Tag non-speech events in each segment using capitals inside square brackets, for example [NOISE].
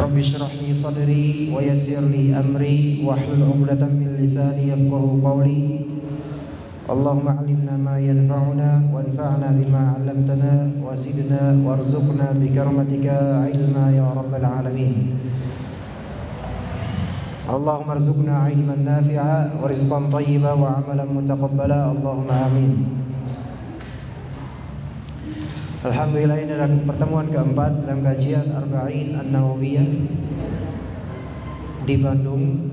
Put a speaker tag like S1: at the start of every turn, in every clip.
S1: رب اشرح لي صدري ويسر لي أمري واحلل عقدة من لساني يفقه قولي. اللهم علمنا ما ينفعنا وانفعنا بما علمتنا وزدنا وارزقنا بكرمتك علما يا رب العالمين. اللهم ارزقنا علما نافعا ورزقا طيبا وعملا متقبلا. اللهم آمين. Alhamdulillah ini adalah pertemuan keempat dalam kajian Arba'in An-Nawawiyah di Bandung.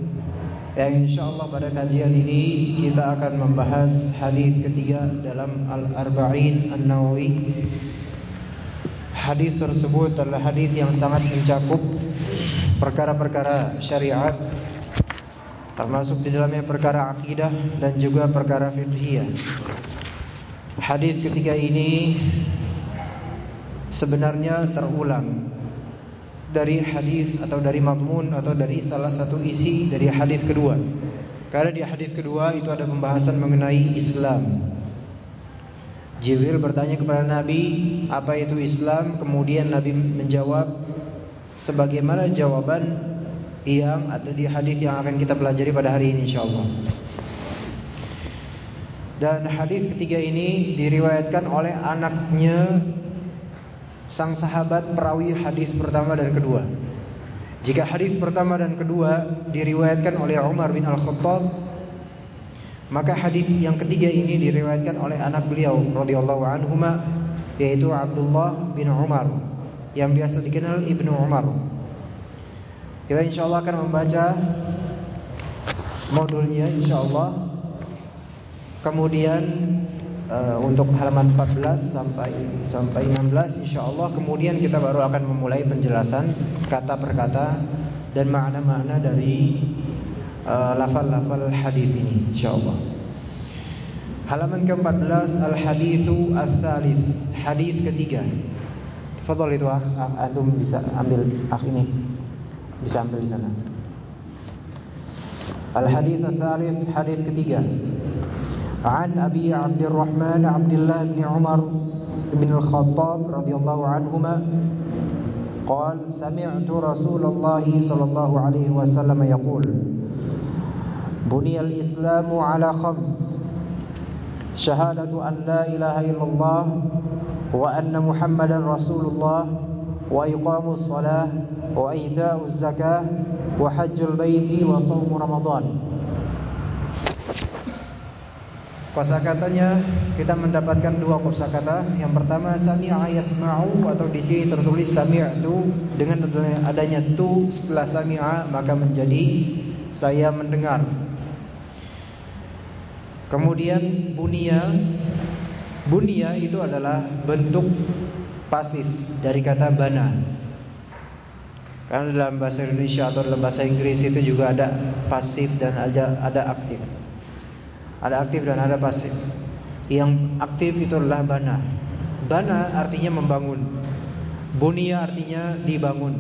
S1: Yang insya Allah pada kajian ini kita akan membahas hadis ketiga dalam Al-Arba'in An-Nawawi. Hadis tersebut adalah hadis yang sangat mencakup perkara-perkara syariat termasuk di dalamnya perkara akidah dan juga perkara fiqhiyah. Hadis ketiga ini sebenarnya terulang dari hadis atau dari madmun atau dari salah satu isi dari hadis kedua. Karena di hadis kedua itu ada pembahasan mengenai Islam. Jibril bertanya kepada Nabi, "Apa itu Islam?" Kemudian Nabi menjawab sebagaimana jawaban yang ada di hadis yang akan kita pelajari pada hari ini insyaallah. Dan hadis ketiga ini diriwayatkan oleh anaknya sang sahabat perawi hadis pertama dan kedua. Jika hadis pertama dan kedua diriwayatkan oleh Umar bin Al-Khattab, maka hadis yang ketiga ini diriwayatkan oleh anak beliau radhiyallahu anhuma yaitu Abdullah bin Umar yang biasa dikenal Ibnu Umar. Kita insyaallah akan membaca modulnya insyaallah. Kemudian uh, untuk halaman 14 sampai sampai 16 insyaallah kemudian kita baru akan memulai penjelasan kata per kata dan makna-makna dari lafal-lafal uh, hadis ini insyaallah. Halaman ke-14 al-haditsu ats-tsalits, hadis ketiga. Fadhal itu ah, antum bisa ambil ah ini. Bisa ambil di sana. Al-hadits ats-tsalits, hadis ketiga. عن أبي عبد الرحمن عبد الله بن عمر بن الخطاب رضي الله عنهما قال سمعت رسول الله صلى الله عليه وسلم يقول بني الإسلام على خمس شهادة أن لا إله إلا الله وأن محمدا رسول الله وإقام الصلاة وإيتاء الزكاة وحج البيت وصوم رمضان. Kosakatanya kita mendapatkan dua kosakata. Yang pertama sami'a yasma'u atau di sini tertulis sami'tu dengan adanya tu setelah sami'a maka menjadi saya mendengar. Kemudian bunia bunia itu adalah bentuk pasif dari kata bana. Karena dalam bahasa Indonesia atau dalam bahasa Inggris itu juga ada pasif dan ada ada aktif. Ada aktif dan ada pasif. Yang aktif itu adalah bana. Bana artinya membangun. Bunia artinya dibangun.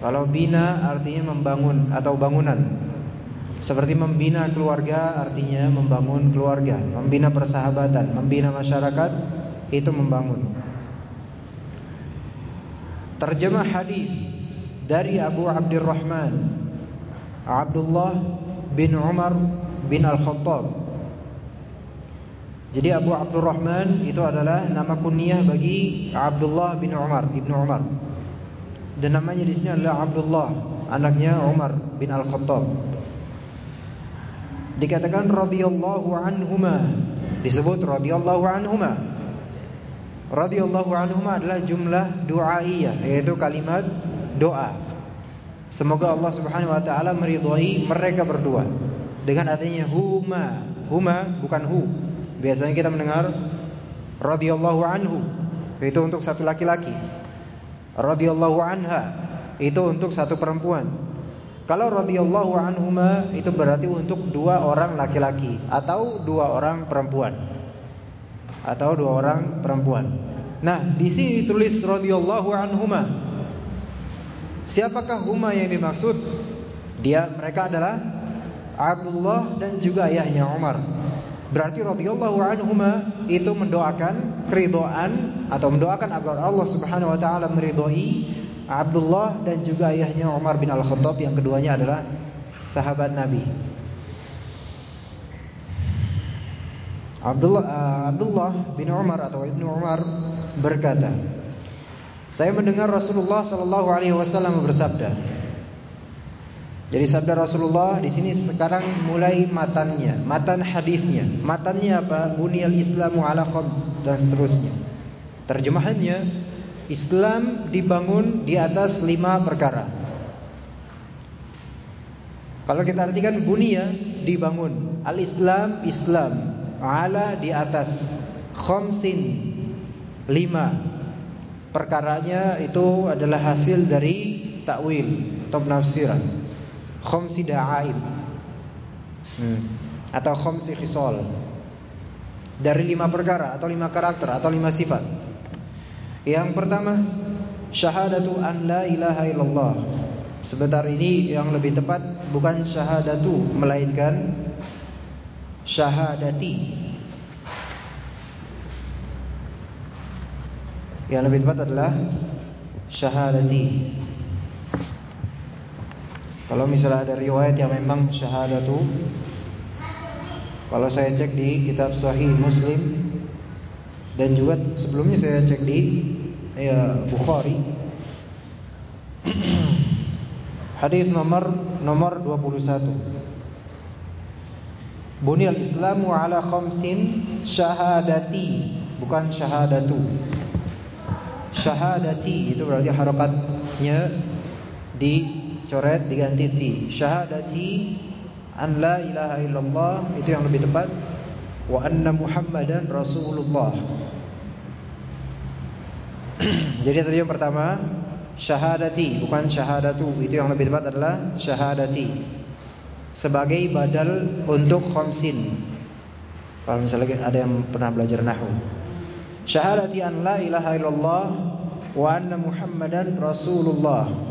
S1: Kalau bina artinya membangun atau bangunan. Seperti membina keluarga artinya membangun keluarga, membina persahabatan, membina masyarakat itu membangun. Terjemah hadis dari Abu Abdurrahman Abdullah bin Umar bin Al-Khattab. Jadi Abu Abdurrahman itu adalah nama kunyah bagi Abdullah bin Umar, Ibnu Umar. Dan namanya di sini adalah Abdullah, anaknya Umar bin Al-Khattab. Dikatakan radhiyallahu anhuma, disebut radhiyallahu anhuma. Radhiyallahu anhuma adalah jumlah doaiyah, yaitu kalimat doa. Semoga Allah Subhanahu wa taala meridhai mereka berdua dengan adanya huma. Huma bukan hu. Biasanya kita mendengar radhiyallahu anhu. itu untuk satu laki-laki. Radhiyallahu anha itu untuk satu perempuan. Kalau radhiyallahu anhuma itu berarti untuk dua orang laki-laki atau dua orang perempuan. Atau dua orang perempuan. Nah, di sini ditulis radhiyallahu anhuma. Siapakah huma yang dimaksud? Dia mereka adalah Abdullah dan juga ayahnya Umar. Berarti radhiyallahu anhuma itu mendoakan keridhaan atau mendoakan agar Allah Subhanahu wa taala meridhoi Abdullah dan juga ayahnya Umar bin Al-Khattab yang keduanya adalah sahabat Nabi. Abdullah uh, Abdullah bin Umar atau Ibnu Umar berkata, saya mendengar Rasulullah sallallahu alaihi wasallam bersabda, jadi sabda Rasulullah di sini sekarang mulai matannya, matan hadisnya. Matannya apa? Bunyal Islamu ala khams dan seterusnya. Terjemahannya Islam dibangun di atas lima perkara. Kalau kita artikan bunia dibangun, al-Islam Islam ala di atas khamsin lima perkaranya itu adalah hasil dari takwil atau penafsiran khamsi da'aim hmm. atau khamsi khisal dari lima perkara atau lima karakter atau lima sifat. Yang pertama, syahadatu an la ilaha illallah. Sebentar ini yang lebih tepat bukan syahadatu melainkan syahadati. Yang lebih tepat adalah syahadati. Kalau misalnya ada riwayat yang memang syahadatu Kalau saya cek di kitab Sahih Muslim Dan juga sebelumnya saya cek di ya, Bukhari [CLEARS THROAT] Hadis nomor nomor 21 Bunyal Islamu ala khamsin syahadati bukan syahadatu. Syahadati itu berarti harokatnya di coret diganti ti syahadati an la ilaha illallah itu yang lebih tepat. Wa anna muhammadan rasulullah. [CLEARS THROAT] Jadi tadi yang pertama syahadati bukan syahadatu. Itu yang lebih tepat adalah syahadati. Sebagai badal untuk khamsin. Kalau misalnya ada yang pernah belajar nahwu. Syahadati an la ilaha illallah wa anna muhammadan rasulullah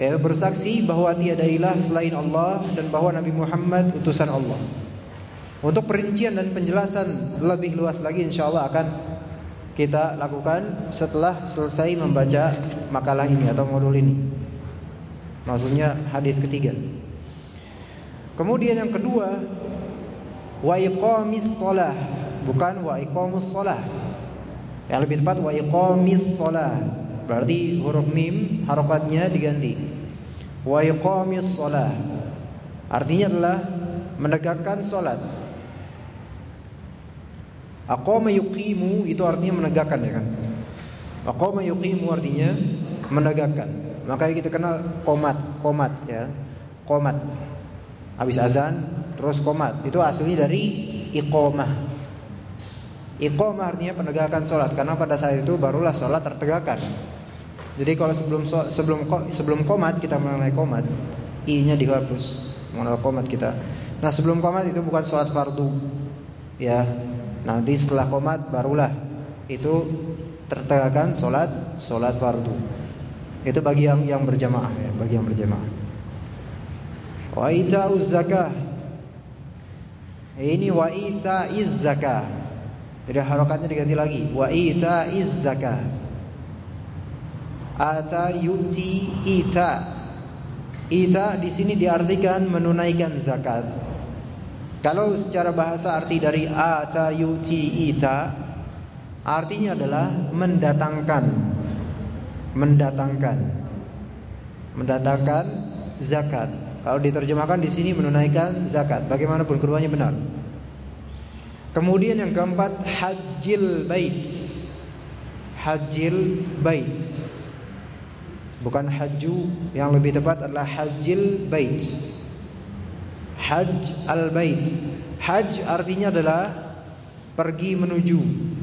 S1: ya, bersaksi bahwa tiada ilah selain Allah dan bahwa Nabi Muhammad utusan Allah. Untuk perincian dan penjelasan lebih luas lagi insyaallah akan kita lakukan setelah selesai membaca makalah ini atau modul ini. Maksudnya hadis ketiga. Kemudian yang kedua wa iqamis shalah, bukan wa iqamus shalah. Yang lebih tepat wa iqamis shalah. Berarti huruf mim harokatnya diganti. Wa iqamis shalah. Artinya adalah menegakkan salat. Aqama yuqimu itu artinya menegakkan ya kan. Aqama yuqimu artinya menegakkan. Makanya kita kenal qomat, qomat ya. Qomat. Habis azan terus qomat. Itu aslinya dari iqamah. Iqamah artinya penegakan sholat Karena pada saat itu barulah sholat tertegakkan jadi kalau sebelum sebelum sebelum komat kita mengenai komat, i-nya dihapus. Mengenal komat kita. Nah sebelum komat itu bukan sholat fardu, ya. Nanti setelah komat barulah itu tertegakkan sholat sholat fardu. Itu bagi yang yang berjamaah ya, bagi yang berjamaah. Wa ita'uz zakah. Ini wa ita'iz zakah. Jadi harokatnya diganti lagi. Wa ita'iz zakah. Ata yuti ita. Ita di sini diartikan menunaikan zakat. Kalau secara bahasa arti dari ata yuti ita artinya adalah mendatangkan. Mendatangkan. Mendatangkan zakat. Kalau diterjemahkan di sini menunaikan zakat. Bagaimanapun keduanya benar. Kemudian yang keempat hajjil bait. Hajjil bait. Bukan haju yang lebih tepat adalah hajil bait. Haj al-bait. Haj artinya adalah pergi menuju.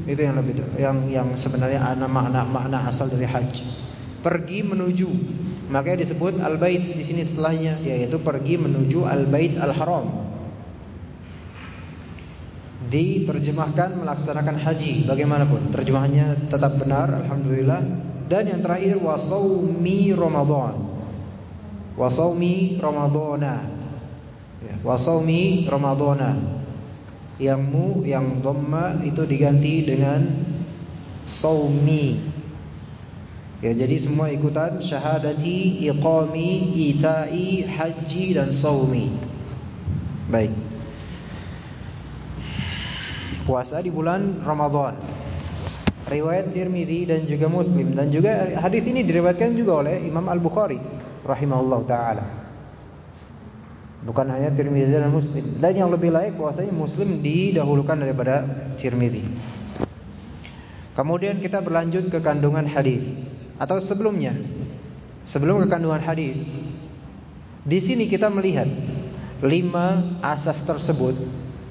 S1: Itu yang lebih yang yang sebenarnya ana makna makna asal dari haji. Pergi menuju. Makanya disebut al-bait di sini setelahnya yaitu pergi menuju al-bait al-haram. Diterjemahkan melaksanakan haji bagaimanapun terjemahannya tetap benar alhamdulillah dan yang terakhir wasaumi ramadan. Wasaumi ramadana. Ya, wasaumi ramadana. Yang mu yang dhamma itu diganti dengan saumi Ya jadi semua ikutan syahadati, iqami, itai, haji dan saumi. Baik. Puasa di bulan Ramadan. Riwayat Tirmizi dan juga Muslim dan juga hadis ini diriwayatkan juga oleh Imam Al-Bukhari rahimahullah taala. Bukan hanya Tirmizi dan Muslim. Dan yang lebih layak puasanya Muslim didahulukan daripada Tirmizi. Kemudian kita berlanjut ke kandungan hadis atau sebelumnya sebelum kekandungan hadis di sini kita melihat lima asas tersebut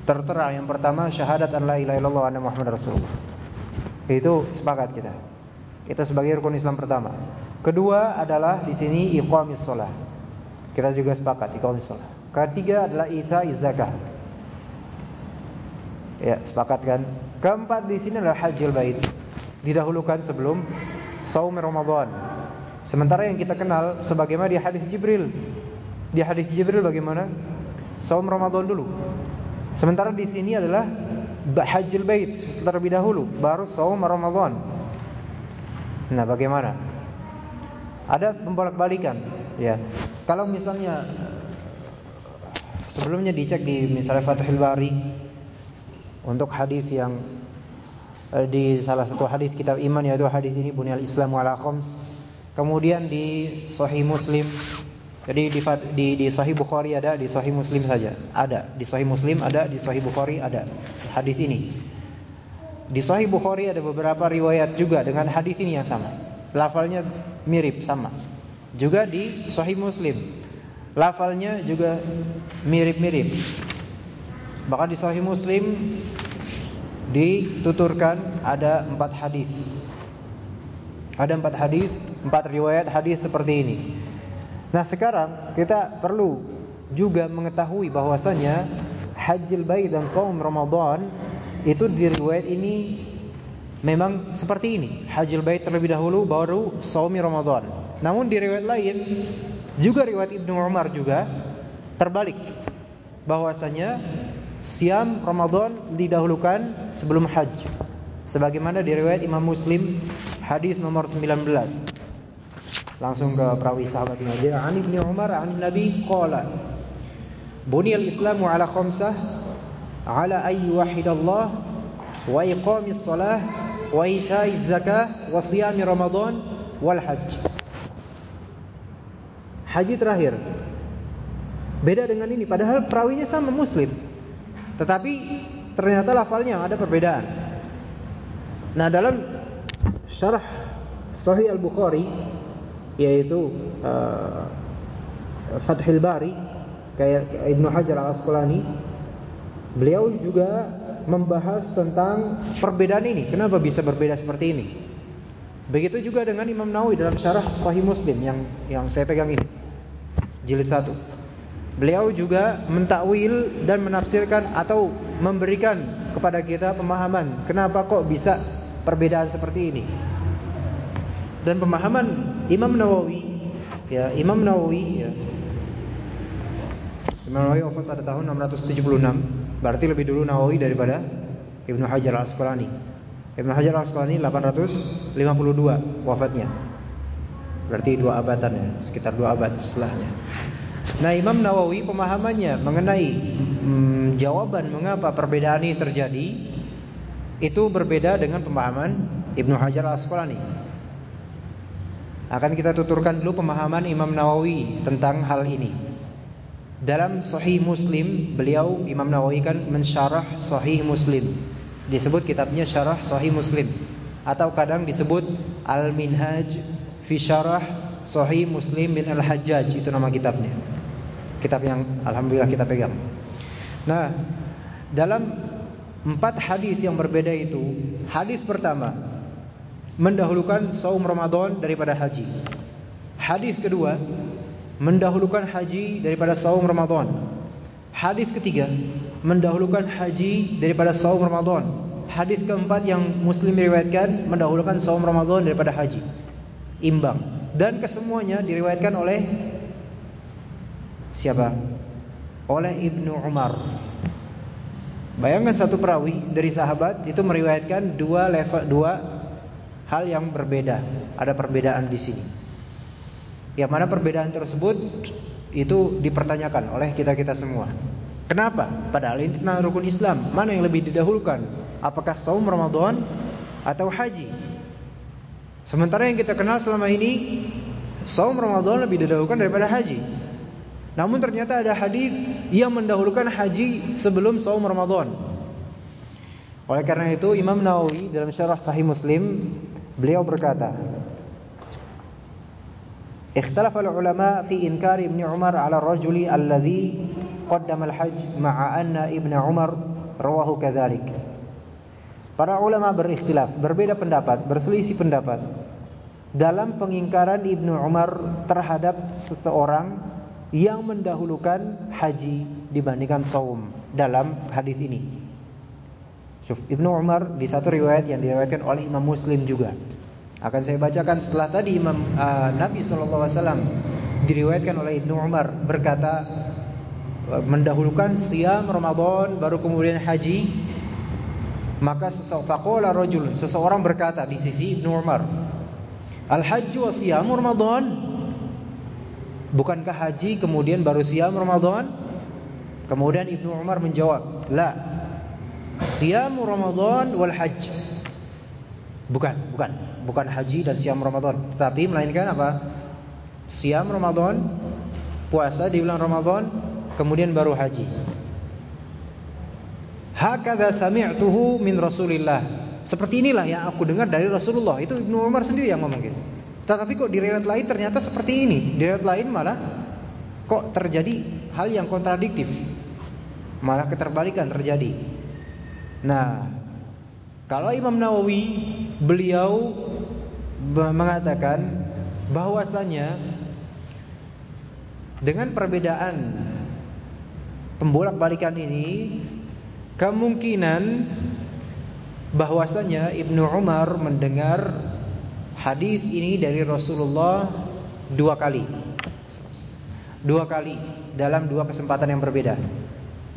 S1: tertera yang pertama syahadat an la ilaha illallah anna muhammad rasulullah itu sepakat kita itu sebagai rukun Islam pertama kedua adalah di sini iqamis shalah kita juga sepakat iqamis shalah ketiga adalah isa zakah ya sepakat kan keempat di sini adalah hajjul bait didahulukan sebelum saum Ramadan. Sementara yang kita kenal sebagaimana di hadis Jibril. Di hadis Jibril bagaimana? Saum Ramadan dulu. Sementara di sini adalah Hajjul Bait terlebih dahulu, baru saum Ramadan. Nah, bagaimana? Ada pembolak-balikan, ya. Kalau misalnya sebelumnya dicek di misalnya Fathul Bari untuk hadis yang Eh, di salah satu hadis kitab iman yaitu hadis ini bunyal Islam ala khams. Kemudian di Sahih Muslim jadi di, di, di Sahih Bukhari ada, di Sahih Muslim saja ada. Di Sahih Muslim ada, di Sahih Bukhari ada hadis ini. Di Sahih Bukhari ada beberapa riwayat juga dengan hadis ini yang sama. Lafalnya mirip sama. Juga di Sahih Muslim. Lafalnya juga mirip-mirip. Bahkan di Sahih Muslim dituturkan ada empat hadis. Ada empat hadis, empat riwayat hadis seperti ini. Nah sekarang kita perlu juga mengetahui bahwasanya Hajjul Bait dan Saum Ramadan itu di riwayat ini memang seperti ini. Hajjul Bait terlebih dahulu baru Saum Ramadan. Namun di riwayat lain juga riwayat Ibnu Umar juga terbalik bahwasanya siam Ramadan didahulukan sebelum haji. Sebagaimana diriwayat Imam Muslim hadis nomor 19. Langsung ke perawi sahabat aja. An Ibnu Umar an Nabi qala Buniyal Islamu ala khamsah ala ay wahidallah wa iqamis salah wa itaiz zakah wa siyam Ramadan wal hajj. Haji terakhir. Beda dengan ini padahal perawinya sama Muslim. Tetapi ternyata lafalnya ada perbedaan. Nah, dalam syarah Sahih Al-Bukhari yaitu uh, Fathul Bari kayak Ibnu Hajar Al-Asqalani beliau juga membahas tentang perbedaan ini. Kenapa bisa berbeda seperti ini? Begitu juga dengan Imam Nawawi dalam syarah Sahih Muslim yang yang saya pegang ini. Jilid 1. Beliau juga mentakwil dan menafsirkan atau memberikan kepada kita pemahaman kenapa kok bisa perbedaan seperti ini. Dan pemahaman Imam Nawawi ya, Imam Nawawi ya. Imam Nawawi wafat pada tahun 676, berarti lebih dulu Nawawi daripada Ibnu Hajar Al-Asqalani. Ibnu Hajar Al-Asqalani 852 wafatnya. Berarti dua abadan ya, sekitar dua abad setelahnya. Nah Imam Nawawi pemahamannya mengenai hmm, jawaban mengapa perbedaan ini terjadi itu berbeda dengan pemahaman Ibnu Hajar Al-Asqalani. Akan kita tuturkan dulu pemahaman Imam Nawawi tentang hal ini. Dalam Sahih Muslim, beliau Imam Nawawi kan mensyarah Sahih Muslim. Disebut kitabnya Syarah Sahih Muslim atau kadang disebut Al-Minhaj fi Syarah Sahih Muslim bin Al-Hajjaj itu nama kitabnya kitab yang alhamdulillah kita pegang. Nah, dalam Empat hadis yang berbeda itu, hadis pertama mendahulukan saum Ramadan daripada haji. Hadis kedua mendahulukan haji daripada saum Ramadan. Hadis ketiga mendahulukan haji daripada saum Ramadan. Hadis keempat yang Muslim diriwayatkan mendahulukan saum Ramadan daripada haji. Imbang. Dan kesemuanya diriwayatkan oleh siapa? Oleh Ibnu Umar Bayangkan satu perawi dari sahabat itu meriwayatkan dua level dua hal yang berbeda. Ada perbedaan di sini. Yang mana perbedaan tersebut itu dipertanyakan oleh kita-kita semua. Kenapa? Padahal ini tentang rukun Islam. Mana yang lebih didahulukan? Apakah saum Ramadan atau haji? Sementara yang kita kenal selama ini saum Ramadan lebih didahulukan daripada haji. Namun ternyata ada hadis yang mendahulukan haji sebelum saum Ramadan. Oleh karena itu Imam Nawawi dalam syarah Sahih Muslim beliau berkata, اختلف العلماء في إنكار ابن عمر على الرجل الذي قدم الحج مع أن ابن عمر رواه كذلك. Para ulama berikhtilaf, berbeda pendapat, berselisih pendapat dalam pengingkaran Ibnu Umar terhadap seseorang yang mendahulukan haji dibandingkan saum dalam hadis ini. Syuf, Ibnu Umar di satu riwayat yang diriwayatkan oleh Imam Muslim juga. Akan saya bacakan setelah tadi Imam uh, Nabi SAW diriwayatkan oleh Ibnu Umar berkata uh, mendahulukan siam Ramadan baru kemudian haji maka seseorang rajul seseorang berkata di sisi Ibnu Umar Al-hajju wa siyamu Ramadan Bukankah haji kemudian baru siam Ramadan? Kemudian Ibnu Umar menjawab, "La. Siam Ramadan wal hajj." Bukan, bukan. Bukan haji dan siam Ramadan, tetapi melainkan apa? Siam Ramadan, puasa di bulan Ramadan, kemudian baru haji. Hakadha sami'tuhu min Rasulillah. Seperti inilah yang aku dengar dari Rasulullah. Itu Ibnu Umar sendiri yang ngomong gitu. Tetapi kok di riwayat lain ternyata seperti ini. Di riwayat lain malah kok terjadi hal yang kontradiktif. Malah keterbalikan terjadi. Nah, kalau Imam Nawawi beliau mengatakan bahwasanya dengan perbedaan pembolak-balikan ini kemungkinan bahwasanya Ibnu Umar mendengar hadis ini dari Rasulullah dua kali. Dua kali dalam dua kesempatan yang berbeda.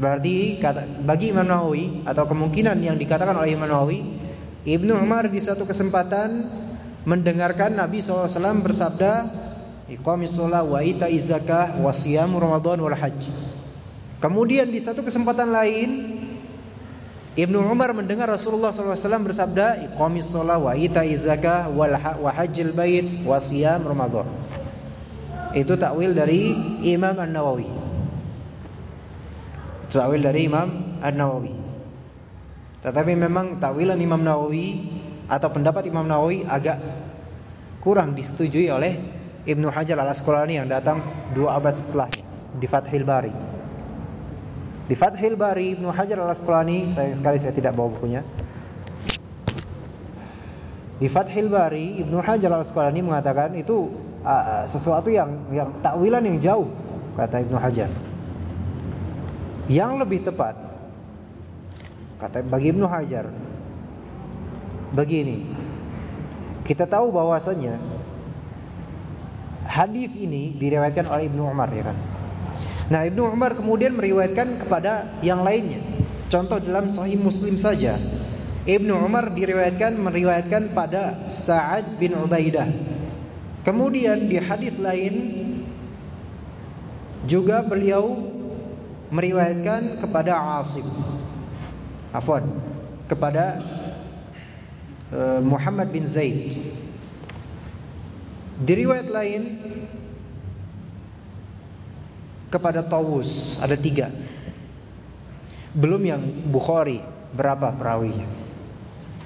S1: Berarti bagi Imam Nawawi atau kemungkinan yang dikatakan oleh Imam Nawawi, Ibnu Umar di satu kesempatan mendengarkan Nabi SAW bersabda, "Iqamis shalah wa ita'iz zakah wa siyam Ramadan wal hajj." Kemudian di satu kesempatan lain Ibnu Umar mendengar Rasulullah SAW bersabda, "Iqamis shalah wa ita'iz zakah wal wa hajjil bait wa siyam Ramadan." Itu takwil dari Imam An-Nawawi. Itu takwil dari Imam An-Nawawi. Tetapi memang takwilan Imam Nawawi atau pendapat Imam Nawawi agak kurang disetujui oleh Ibnu Hajar Al-Asqalani yang datang dua abad setelahnya di Fathil Bari. Di Fathil Bari Ibnu Hajar Al-Asqalani, sayang sekali saya tidak bawa bukunya. Di Fathil Bari Ibnu Hajar Al-Asqalani mengatakan itu uh, sesuatu yang yang takwilan yang jauh kata Ibnu Hajar. Yang lebih tepat kata bagi Ibnu Hajar begini. Kita tahu bahwasanya hadis ini diriwayatkan oleh Ibnu Umar ya kan. Nah Ibnu Umar kemudian meriwayatkan kepada yang lainnya. Contoh dalam Sahih Muslim saja, Ibnu Umar diriwayatkan meriwayatkan pada Sa'ad bin Ubaidah. Kemudian di hadis lain juga beliau meriwayatkan kepada Asim. Afwan, kepada uh, Muhammad bin Zaid. Di riwayat lain kepada Tawus ada tiga. Belum yang Bukhari berapa perawinya?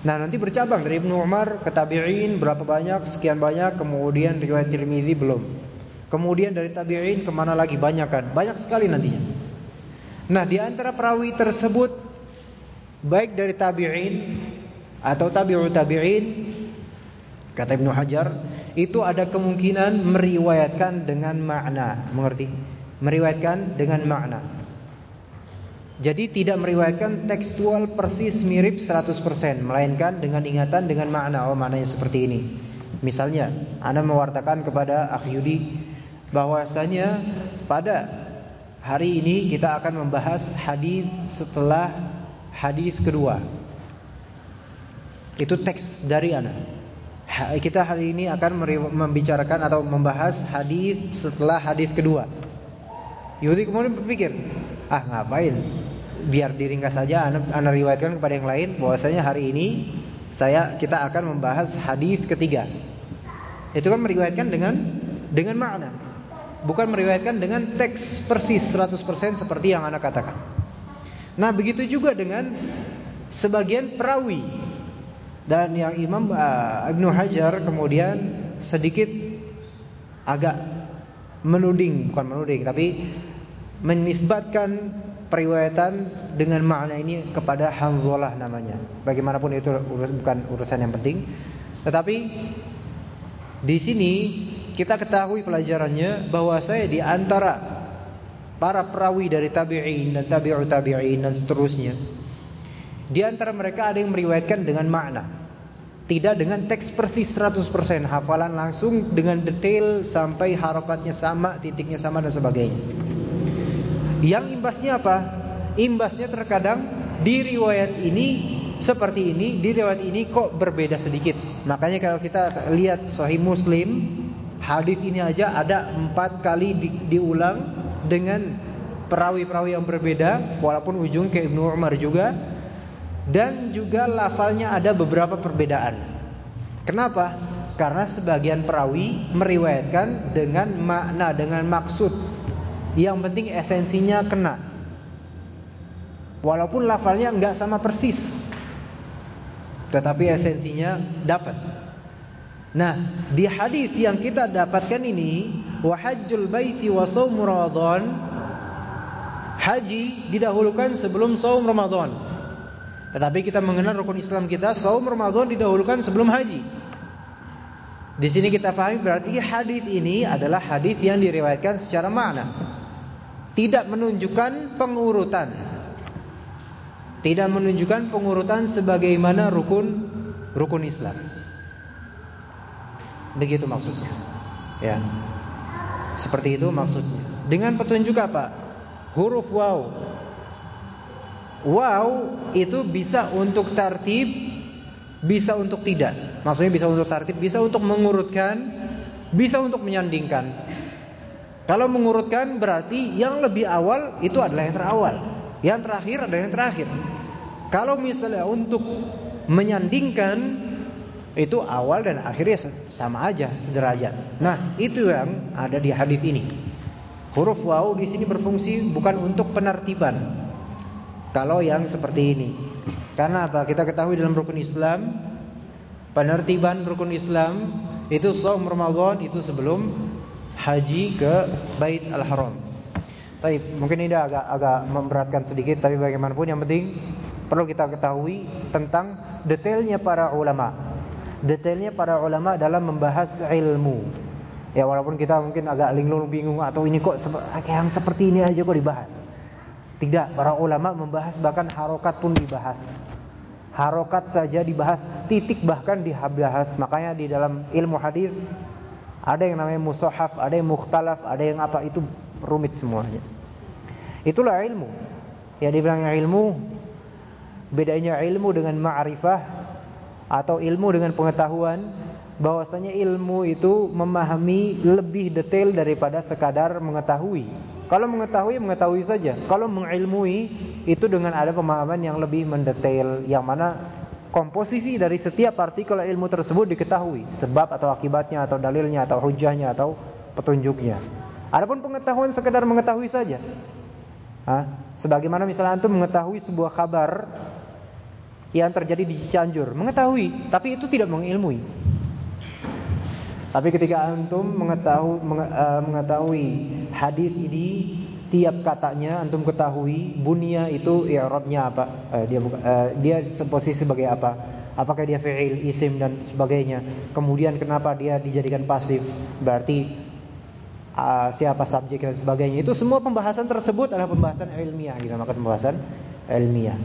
S1: Nah nanti bercabang dari Ibnu Umar ke Tabi'in berapa banyak sekian banyak kemudian riwayat Tirmizi belum. Kemudian dari Tabi'in ke mana lagi? Banyak kan? Banyak sekali nantinya nah di antara perawi tersebut baik dari tabi'in atau tabi'ut tabi'in kata Ibnu Hajar itu ada kemungkinan meriwayatkan dengan makna. Mengerti? Meriwayatkan dengan makna. Jadi tidak meriwayatkan tekstual persis mirip 100% melainkan dengan ingatan dengan makna. Oh maknanya seperti ini. Misalnya, Anda mewartakan kepada Akh Yudi bahwasanya pada hari ini kita akan membahas hadis setelah hadis kedua. Itu teks dari Anda. Kita hari ini akan membicarakan atau membahas hadis setelah hadis kedua. Yudi kemudian berpikir, ah ngapain biar diringkas saja anda, anda riwayatkan kepada yang lain bahwasanya hari ini saya kita akan membahas hadis ketiga. Itu kan meriwayatkan dengan dengan makna. Bukan meriwayatkan dengan teks persis 100% seperti yang Anda katakan. Nah, begitu juga dengan sebagian perawi. Dan yang Imam uh, Ibnu Hajar kemudian sedikit agak menuding, bukan menuding, tapi menisbatkan periwayatan dengan makna ini kepada Hanzalah namanya. Bagaimanapun itu bukan urusan yang penting. Tetapi di sini kita ketahui pelajarannya bahwa saya di antara para perawi dari tabi'in dan tabi'ut tabi'in dan seterusnya. Di antara mereka ada yang meriwayatkan dengan makna. Tidak dengan teks persis 100% hafalan langsung dengan detail sampai harokatnya sama, titiknya sama dan sebagainya. Yang imbasnya apa? Imbasnya terkadang di riwayat ini seperti ini, di riwayat ini kok berbeda sedikit. Makanya kalau kita lihat Sahih Muslim, hadis ini aja ada empat kali di, diulang dengan perawi-perawi yang berbeda, walaupun ujung ke Ibnu Umar juga, dan juga lafalnya ada beberapa perbedaan. Kenapa? Karena sebagian perawi meriwayatkan dengan makna, dengan maksud yang penting esensinya kena. Walaupun lafalnya enggak sama persis. Tetapi esensinya dapat. Nah, di hadis yang kita dapatkan ini, wa hajjul baiti wa shaum ramadan, haji didahulukan sebelum saum Ramadan. Tetapi kita mengenal rukun Islam kita, saum Ramadan didahulukan sebelum haji. Di sini kita pahami berarti hadis ini adalah hadis yang diriwayatkan secara makna tidak menunjukkan pengurutan. Tidak menunjukkan pengurutan sebagaimana rukun rukun Islam. Begitu maksudnya. Ya. Seperti itu maksudnya. Dengan petunjuk apa? Huruf waw. Waw itu bisa untuk tartib, bisa untuk tidak. Maksudnya bisa untuk tartib, bisa untuk mengurutkan, bisa untuk menyandingkan. Kalau mengurutkan berarti yang lebih awal itu adalah yang terawal, yang terakhir adalah yang terakhir. Kalau misalnya untuk menyandingkan itu awal dan akhirnya sama aja, sederajat. Nah, itu yang ada di hadis ini. Huruf waw di sini berfungsi bukan untuk penertiban. Kalau yang seperti ini. Karena apa? Kita ketahui dalam rukun Islam penertiban rukun Islam itu saum Ramadan itu sebelum haji ke Bait Al-Haram. Tapi mungkin ini agak agak memberatkan sedikit tapi bagaimanapun yang penting perlu kita ketahui tentang detailnya para ulama. Detailnya para ulama dalam membahas ilmu. Ya walaupun kita mungkin agak linglung bingung atau ini kok yang seperti ini aja kok dibahas. Tidak, para ulama membahas bahkan harokat pun dibahas. Harokat saja dibahas, titik bahkan dibahas. Makanya di dalam ilmu hadis ada yang namanya musahaf, ada yang mukhtalaf, ada yang apa itu rumit semuanya. Itulah ilmu. Yang dibilang ilmu bedanya ilmu dengan ma'rifah atau ilmu dengan pengetahuan bahwasanya ilmu itu memahami lebih detail daripada sekadar mengetahui. Kalau mengetahui mengetahui saja. Kalau mengilmui itu dengan ada pemahaman yang lebih mendetail yang mana komposisi dari setiap partikel ilmu tersebut diketahui sebab atau akibatnya atau dalilnya atau hujahnya atau petunjuknya. Adapun pengetahuan sekedar mengetahui saja. Hah? Sebagaimana misalnya antum mengetahui sebuah kabar yang terjadi di Cianjur, mengetahui, tapi itu tidak mengilmui. Tapi ketika antum mengetahui, eh, mengetahui hadis ini tiap katanya antum ketahui bunia itu i'rabnya apa? Eh, dia eh, dia posisi sebagai apa? Apakah dia fi'il, isim dan sebagainya? Kemudian kenapa dia dijadikan pasif? Berarti siapa subjek dan sebagainya. Itu semua pembahasan tersebut adalah pembahasan ilmiah, dinamakan pembahasan ilmiah.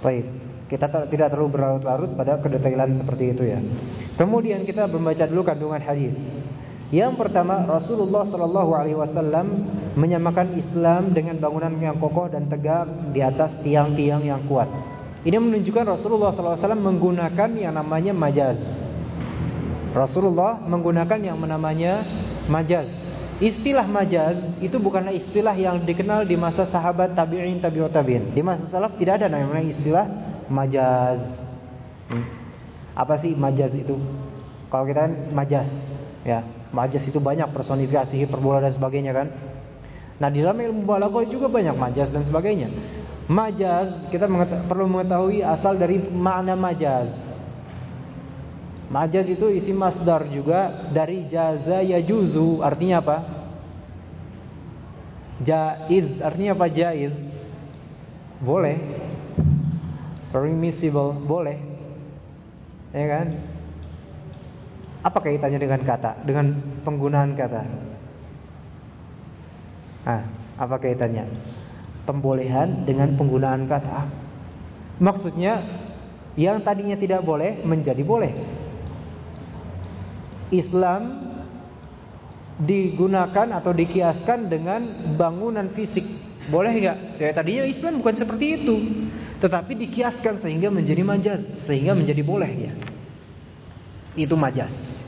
S1: Baik, kita tidak terlalu berlarut-larut pada kedetailan seperti itu ya. Kemudian kita membaca dulu kandungan hadis. Yang pertama Rasulullah Shallallahu Alaihi Wasallam menyamakan Islam dengan bangunan yang kokoh dan tegak di atas tiang-tiang yang kuat. Ini menunjukkan Rasulullah SAW menggunakan yang namanya majaz. Rasulullah menggunakan yang namanya majaz. Istilah majaz itu bukanlah istilah yang dikenal di masa sahabat tabi'in tabi'ut tabi'in. Di masa salaf tidak ada namanya istilah majaz. Hmm. Apa sih majaz itu? Kalau kita kan majaz, ya. Majaz itu banyak personifikasi, hiperbola dan sebagainya kan. Nah, di dalam ilmu balaghah juga banyak majaz dan sebagainya. Majaz kita mengetahui, perlu mengetahui asal dari makna majaz. Majaz itu isi masdar juga dari jaza yajuzu artinya apa? Jaiz artinya apa jaiz? Boleh. Permissible, boleh. Ya kan? Apa kaitannya dengan kata? Dengan penggunaan kata? Ah, apa kaitannya? pembolehan dengan penggunaan kata. Maksudnya yang tadinya tidak boleh menjadi boleh. Islam digunakan atau dikiaskan dengan bangunan fisik. Boleh enggak? Ya tadinya Islam bukan seperti itu. Tetapi dikiaskan sehingga menjadi majaz, sehingga menjadi boleh ya. Itu majaz.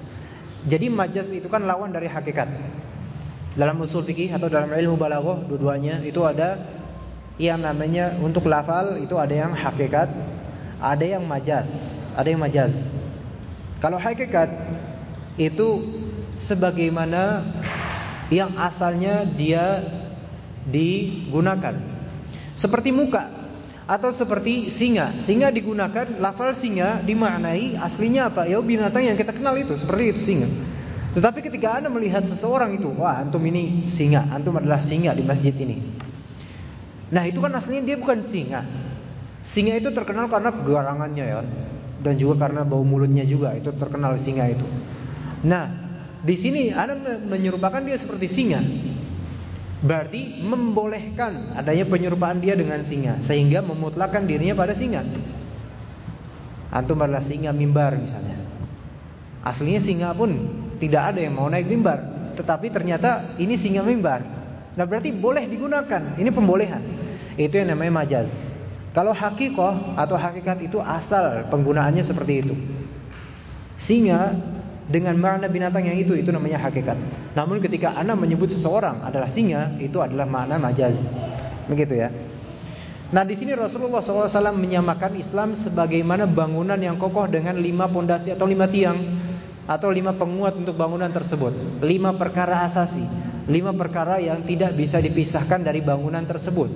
S1: Jadi majaz itu kan lawan dari hakikat. Dalam usul fikih atau dalam ilmu balaghah dua-duanya itu ada yang namanya untuk lafal itu ada yang hakikat, ada yang majaz, ada yang majaz. Kalau hakikat itu sebagaimana yang asalnya dia digunakan. Seperti muka atau seperti singa. Singa digunakan lafal singa dimaknai aslinya apa? Ya binatang yang kita kenal itu, seperti itu singa. Tetapi ketika Anda melihat seseorang itu, wah antum ini singa, antum adalah singa di masjid ini. Nah itu kan aslinya dia bukan singa. Singa itu terkenal karena garangannya ya, dan juga karena bau mulutnya juga itu terkenal singa itu. Nah di sini ada menyerupakan dia seperti singa. Berarti membolehkan adanya penyerupaan dia dengan singa sehingga memutlakan dirinya pada singa. Antum adalah singa mimbar misalnya. Aslinya singa pun tidak ada yang mau naik mimbar, tetapi ternyata ini singa mimbar. Nah berarti boleh digunakan. Ini pembolehan. Itu yang namanya majaz. Kalau hakikoh atau hakikat itu asal penggunaannya seperti itu. Singa dengan makna binatang yang itu itu namanya hakikat. Namun ketika anda menyebut seseorang adalah singa, itu adalah makna majaz. Begitu ya. Nah di sini Rasulullah SAW menyamakan Islam sebagaimana bangunan yang kokoh dengan lima pondasi atau lima tiang atau lima penguat untuk bangunan tersebut. Lima perkara asasi, lima perkara yang tidak bisa dipisahkan dari bangunan tersebut.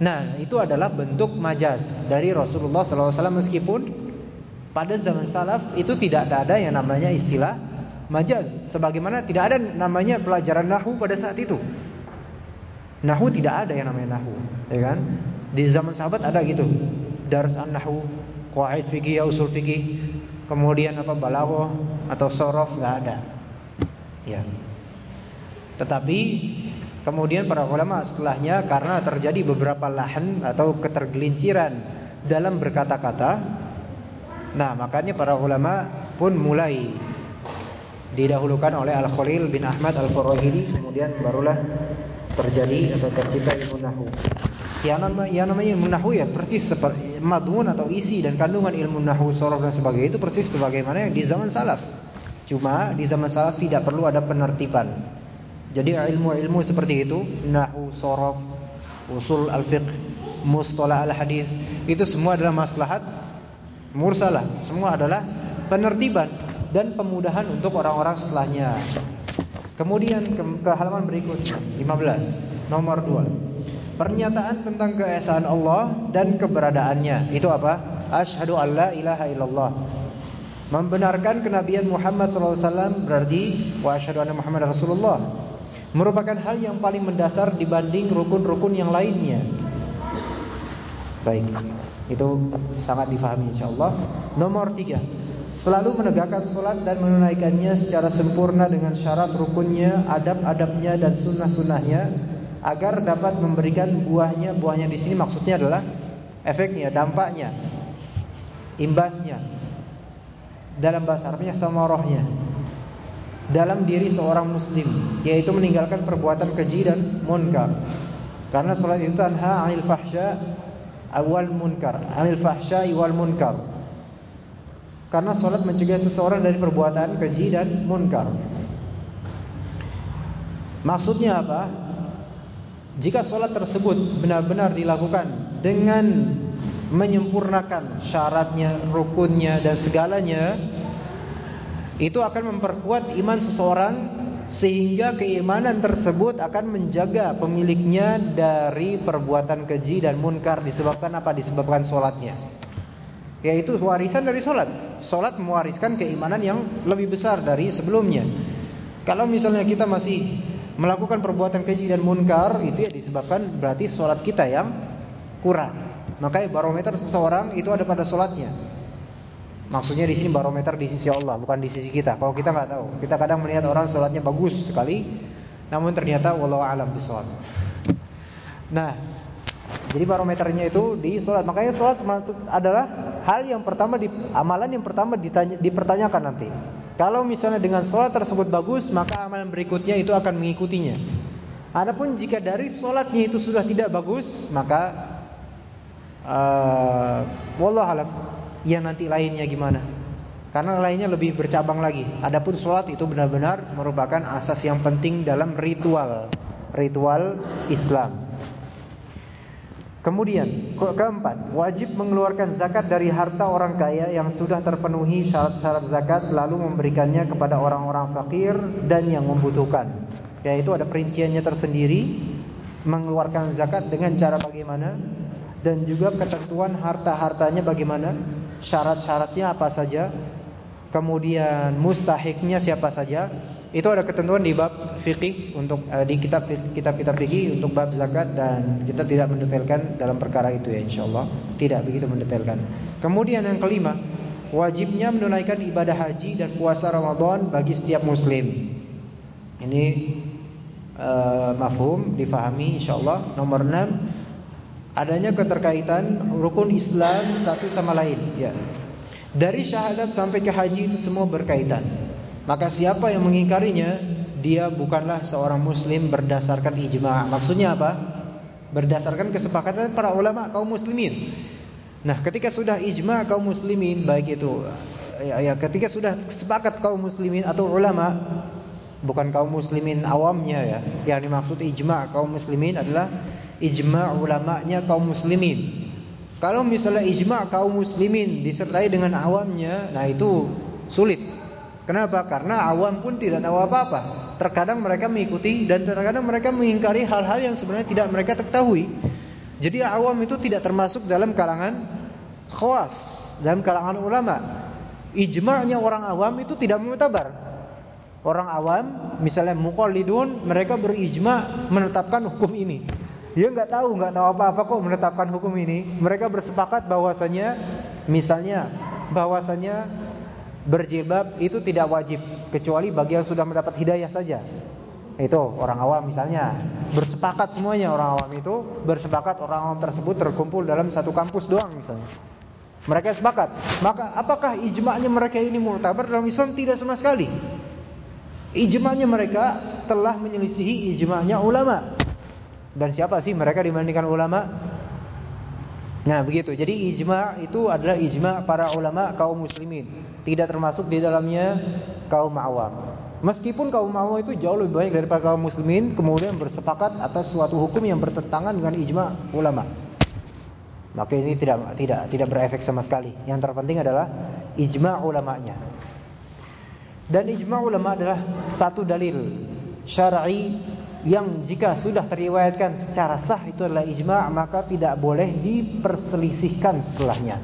S1: Nah, itu adalah bentuk majaz dari Rasulullah SAW meskipun pada zaman salaf itu tidak ada yang namanya istilah majaz. Sebagaimana tidak ada namanya pelajaran nahu pada saat itu. Nahu tidak ada yang namanya nahu, ya kan? Di zaman sahabat ada gitu. Dars an-nahu, qawaid fikih, usul fikih, kemudian apa balaghah atau sorof nggak ada. Ya. Tetapi Kemudian para ulama setelahnya karena terjadi beberapa lahan atau ketergelinciran dalam berkata-kata, nah makanya para ulama pun mulai didahulukan oleh Al-Khalil bin Ahmad Al-Farahidi kemudian barulah terjadi atau tercipta ilmu nahu. Yang, nama, yang namanya ilmu nahu ya persis seperti madmun atau isi dan kandungan ilmu nahu sorof dan sebagainya itu persis sebagaimana yang di zaman salaf. Cuma di zaman salaf tidak perlu ada penertiban. Jadi ilmu-ilmu seperti itu, nahwu, sorof, usul al-fiqh, mustalah al-hadis, itu semua adalah maslahat mursalah. Semua adalah penertiban dan pemudahan untuk orang-orang setelahnya. Kemudian ke, ke halaman berikutnya 15 nomor 2. Pernyataan tentang keesaan Allah dan keberadaannya. Itu apa? Asyhadu alla ilaha illallah. Membenarkan kenabian Muhammad SAW berarti wa asyhadu anna Muhammad Rasulullah merupakan hal yang paling mendasar dibanding rukun-rukun yang lainnya. Baik, itu sangat difahami insyaallah. Nomor tiga, selalu menegakkan solat dan menunaikannya secara sempurna dengan syarat rukunnya, adab-adabnya dan sunnah-sunnahnya agar dapat memberikan buahnya. Buahnya di sini maksudnya adalah efeknya, dampaknya, imbasnya. Dalam bahasa Arabnya samarahnya dalam diri seorang muslim yaitu meninggalkan perbuatan keji dan munkar. Karena salat itu tanha 'anil fahsya awal munkar, 'anil fahsya wal munkar. Karena salat mencegah seseorang dari perbuatan keji dan munkar. Maksudnya apa? Jika salat tersebut benar-benar dilakukan dengan menyempurnakan syaratnya, rukunnya dan segalanya, itu akan memperkuat iman seseorang sehingga keimanan tersebut akan menjaga pemiliknya dari perbuatan keji dan munkar disebabkan apa? Disebabkan solatnya. Yaitu warisan dari solat. Solat mewariskan keimanan yang lebih besar dari sebelumnya. Kalau misalnya kita masih melakukan perbuatan keji dan munkar, itu ya disebabkan berarti solat kita yang kurang. Makanya barometer seseorang itu ada pada solatnya. Maksudnya di sini barometer di sisi Allah, bukan di sisi kita. Kalau kita nggak tahu, kita kadang melihat orang sholatnya bagus sekali, namun ternyata wallahu alam bisawab. Nah, jadi barometernya itu di sholat. Makanya sholat adalah hal yang pertama di amalan yang pertama ditanya, dipertanyakan nanti. Kalau misalnya dengan sholat tersebut bagus, maka amalan berikutnya itu akan mengikutinya. Adapun jika dari sholatnya itu sudah tidak bagus, maka uh, wallahu alam yang nanti lainnya gimana. Karena lainnya lebih bercabang lagi. Adapun sholat itu benar-benar merupakan asas yang penting dalam ritual ritual Islam. Kemudian keempat, wajib mengeluarkan zakat dari harta orang kaya yang sudah terpenuhi syarat-syarat zakat lalu memberikannya kepada orang-orang fakir dan yang membutuhkan. Yaitu ada perinciannya tersendiri mengeluarkan zakat dengan cara bagaimana dan juga ketentuan harta-hartanya bagaimana syarat-syaratnya apa saja, kemudian mustahiknya siapa saja. Itu ada ketentuan di bab fikih untuk uh, di kitab kitab-kitab fikih untuk bab zakat dan kita tidak mendetailkan dalam perkara itu ya insyaallah, tidak begitu mendetailkan. Kemudian yang kelima, wajibnya menunaikan ibadah haji dan puasa Ramadan bagi setiap muslim. Ini uh, mafhum difahami insyaallah. Nomor 6 adanya keterkaitan rukun Islam satu sama lain ya. Dari syahadat sampai ke haji itu semua berkaitan. Maka siapa yang mengingkarinya dia bukanlah seorang muslim berdasarkan ijma. Maksudnya apa? Berdasarkan kesepakatan para ulama kaum muslimin. Nah, ketika sudah ijma kaum muslimin baik itu ya, ya ketika sudah sepakat kaum muslimin atau ulama bukan kaum muslimin awamnya ya. Yang dimaksud ijma kaum muslimin adalah ijma' ulama'nya kaum muslimin. Kalau misalnya ijma' kaum muslimin disertai dengan awamnya, nah itu sulit. Kenapa? Karena awam pun tidak tahu apa-apa. Terkadang mereka mengikuti dan terkadang mereka mengingkari hal-hal yang sebenarnya tidak mereka ketahui. Jadi awam itu tidak termasuk dalam kalangan khawas, dalam kalangan ulama. Ijma'nya orang awam itu tidak mutabar. Orang awam, misalnya muqallidun, mereka berijma menetapkan hukum ini. Dia nggak tahu, nggak tahu apa-apa kok menetapkan hukum ini. Mereka bersepakat bahwasanya, misalnya, bahwasanya berjilbab itu tidak wajib kecuali bagi yang sudah mendapat hidayah saja. Itu orang awam misalnya bersepakat semuanya orang awam itu bersepakat orang awam tersebut terkumpul dalam satu kampus doang misalnya. Mereka sepakat. Maka apakah ijma'nya mereka ini mu'tabar dalam Islam? Tidak sama sekali. Ijma'nya mereka telah menyelisihi ijma'nya ulama. Dan siapa sih mereka dibandingkan ulama? Nah begitu. Jadi ijma itu adalah ijma para ulama kaum muslimin. Tidak termasuk di dalamnya kaum awam. Meskipun kaum awam itu jauh lebih banyak daripada kaum muslimin, kemudian bersepakat atas suatu hukum yang bertentangan dengan ijma ulama. Maka ini tidak tidak tidak berefek sama sekali. Yang terpenting adalah ijma ulamanya. Dan ijma ulama adalah satu dalil syar'i yang jika sudah teriwayatkan secara sah itu adalah ijma' maka tidak boleh diperselisihkan setelahnya.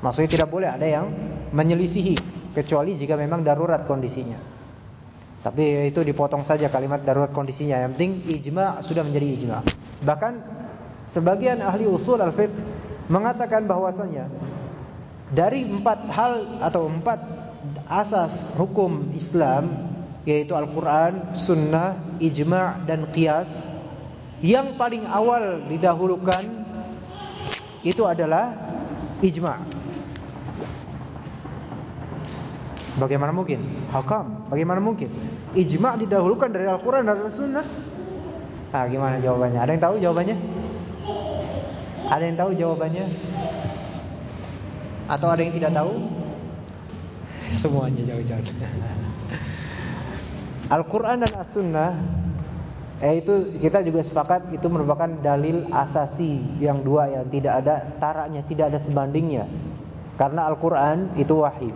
S1: Maksudnya tidak boleh ada yang menyelisihi kecuali jika memang darurat kondisinya. Tapi itu dipotong saja kalimat darurat kondisinya. Yang penting ijma sudah menjadi ijma. Bahkan sebagian ahli usul al-fiqh mengatakan bahwasanya dari empat hal atau empat asas hukum Islam yaitu Al-Quran, Sunnah, Ijma' dan Qiyas yang paling awal didahulukan itu adalah Ijma' Bagaimana mungkin? Hakam, bagaimana mungkin? Ijma' didahulukan dari Al-Quran dan Sunnah Nah gimana jawabannya? Ada yang tahu jawabannya? Ada yang tahu jawabannya? Atau ada yang tidak tahu? [LAUGHS] Semuanya jauh-jauh [LAUGHS] Al-Quran dan As-Sunnah eh, itu kita juga sepakat itu merupakan dalil asasi yang dua yang tidak ada taraknya, tidak ada sebandingnya. Karena Al-Quran itu wahyu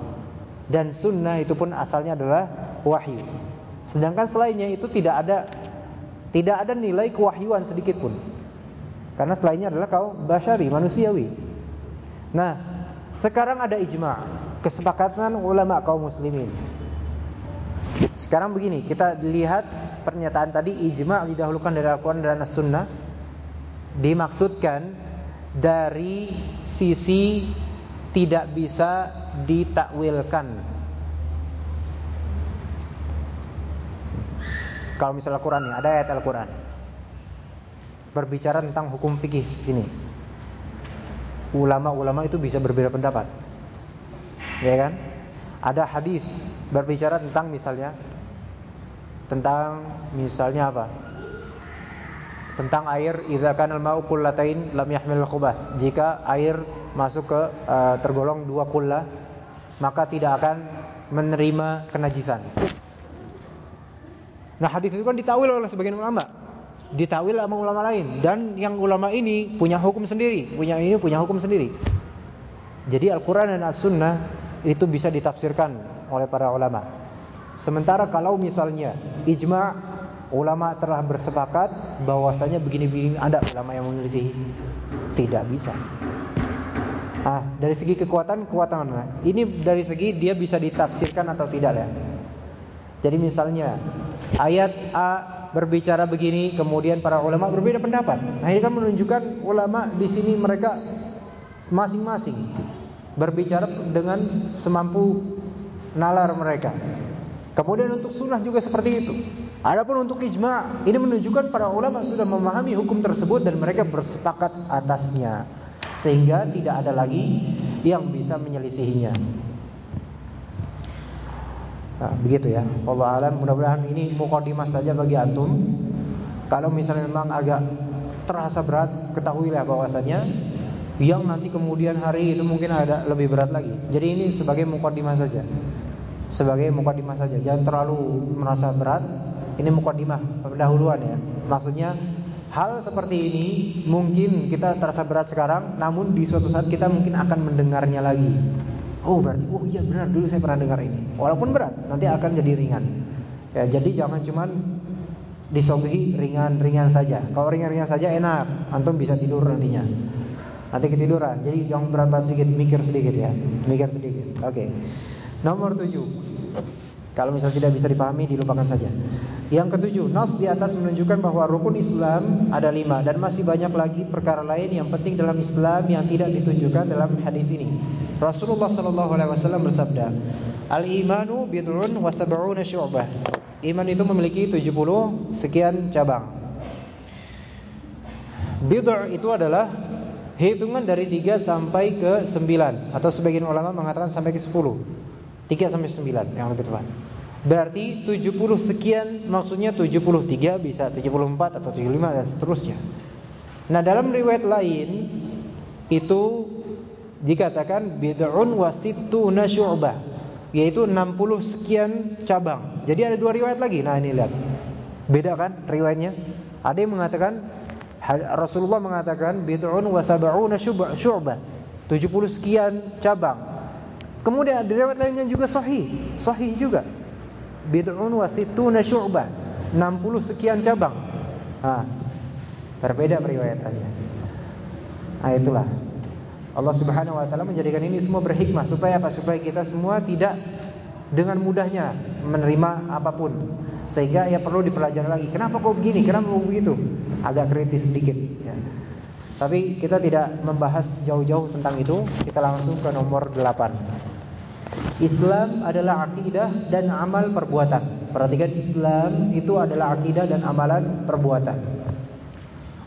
S1: dan Sunnah itu pun asalnya adalah wahyu. Sedangkan selainnya itu tidak ada tidak ada nilai kewahyuan sedikit pun. Karena selainnya adalah kaum basyari, manusiawi. Nah, sekarang ada ijma, kesepakatan ulama kaum muslimin sekarang begini, kita lihat pernyataan tadi ijma didahulukan dari Al-Qur'an dan As-Sunnah dimaksudkan dari sisi tidak bisa ditakwilkan. Kalau misalnya Al-Qur'an ada ayat Al-Qur'an berbicara tentang hukum fikih ini. Ulama-ulama itu bisa berbeda pendapat. Ya kan? Ada hadis berbicara tentang misalnya tentang misalnya apa? Tentang air idza kana al-ma'u qullatain lam yahmil al Jika air masuk ke uh, tergolong dua kullah, maka tidak akan menerima kenajisan. Nah, hadis itu kan ditawil oleh sebagian ulama. Ditawil sama ulama lain dan yang ulama ini punya hukum sendiri, punya ini punya hukum sendiri. Jadi Al-Qur'an dan As-Sunnah itu bisa ditafsirkan oleh para ulama. Sementara kalau misalnya ijma ulama telah bersepakat bahwasanya begini-begini ada ulama yang menyelisih tidak bisa. Ah, dari segi kekuatan kekuatan mana? Ini dari segi dia bisa ditafsirkan atau tidak ya. Jadi misalnya ayat A berbicara begini, kemudian para ulama berbeda pendapat. Nah, ini kan menunjukkan ulama di sini mereka masing-masing berbicara dengan semampu nalar mereka. Kemudian untuk sunnah juga seperti itu. Adapun untuk ijma, ini menunjukkan para ulama sudah memahami hukum tersebut dan mereka bersepakat atasnya. Sehingga tidak ada lagi yang bisa menyelisihinya. Nah, begitu ya. Allah alam mudah-mudahan ini mukadimah saja bagi antum. Kalau misalnya memang agak terasa berat, ketahuilah bahwasanya yang nanti kemudian hari itu mungkin ada lebih berat lagi. Jadi ini sebagai mukadimah saja sebagai mukadimah saja. Jangan terlalu merasa berat. Ini mukadimah pendahuluan ya. Maksudnya hal seperti ini mungkin kita terasa berat sekarang, namun di suatu saat kita mungkin akan mendengarnya lagi. Oh berarti, oh iya benar dulu saya pernah dengar ini. Walaupun berat, nanti akan jadi ringan. Ya, jadi jangan cuman disobihi ringan-ringan saja. Kalau ringan-ringan saja enak, antum bisa tidur nantinya. Nanti ketiduran. Jadi jangan berat sedikit, mikir sedikit ya. Mikir sedikit. Oke. Okay. Nomor tujuh Kalau misalnya tidak bisa dipahami dilupakan saja Yang ketujuh Nas di atas menunjukkan bahwa rukun Islam ada lima Dan masih banyak lagi perkara lain yang penting dalam Islam Yang tidak ditunjukkan dalam hadis ini Rasulullah SAW bersabda Al-imanu bid'un wa sab'una syu'bah Iman itu memiliki 70 sekian cabang Bid'u itu adalah hitungan dari 3 sampai ke 9 Atau sebagian ulama mengatakan sampai ke 10 3 sampai 9 yang lebih tepat. Berarti 70 sekian maksudnya 73 bisa 74 atau 75 dan seterusnya. Nah, dalam riwayat lain itu dikatakan bid'un wasittuna syu'bah yaitu 60 sekian cabang. Jadi ada dua riwayat lagi. Nah, ini lihat. Beda kan riwayatnya? Ada yang mengatakan Rasulullah mengatakan bid'un wa sab'una syu'bah. 70 sekian cabang. Kemudian ada riwayat lainnya juga sahih, sahih juga. Bid'un wa sittuna syu'bah. 60 sekian cabang. Ha. Berbeda periwayatannya. Nah, itulah. Allah Subhanahu wa taala menjadikan ini semua berhikmah supaya apa? Supaya kita semua tidak dengan mudahnya menerima apa pun. Sehingga ya perlu dipelajari lagi. Kenapa kok begini? Kenapa kok begitu? Agak kritis sedikit. Ya. Tapi kita tidak membahas jauh-jauh tentang itu. Kita langsung ke nomor 8. Islam adalah akidah dan amal perbuatan. Perhatikan Islam itu adalah akidah dan amalan perbuatan.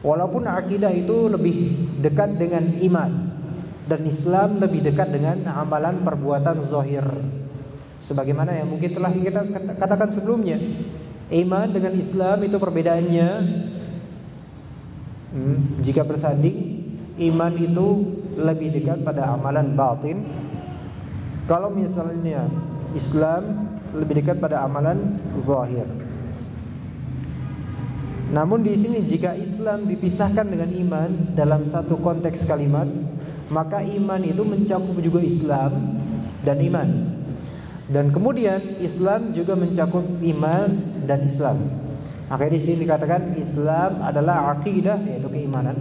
S1: Walaupun akidah itu lebih dekat dengan iman dan Islam lebih dekat dengan amalan perbuatan zahir. Sebagaimana yang mungkin telah kita katakan sebelumnya, iman dengan Islam itu perbedaannya. Hmm, jika bersanding, iman itu lebih dekat pada amalan batin. Kalau misalnya Islam lebih dekat pada amalan zahir. Namun di sini jika Islam dipisahkan dengan iman dalam satu konteks kalimat, maka iman itu mencakup juga Islam dan iman. Dan kemudian Islam juga mencakup iman dan Islam. Maka di sini dikatakan Islam adalah akidah yaitu keimanan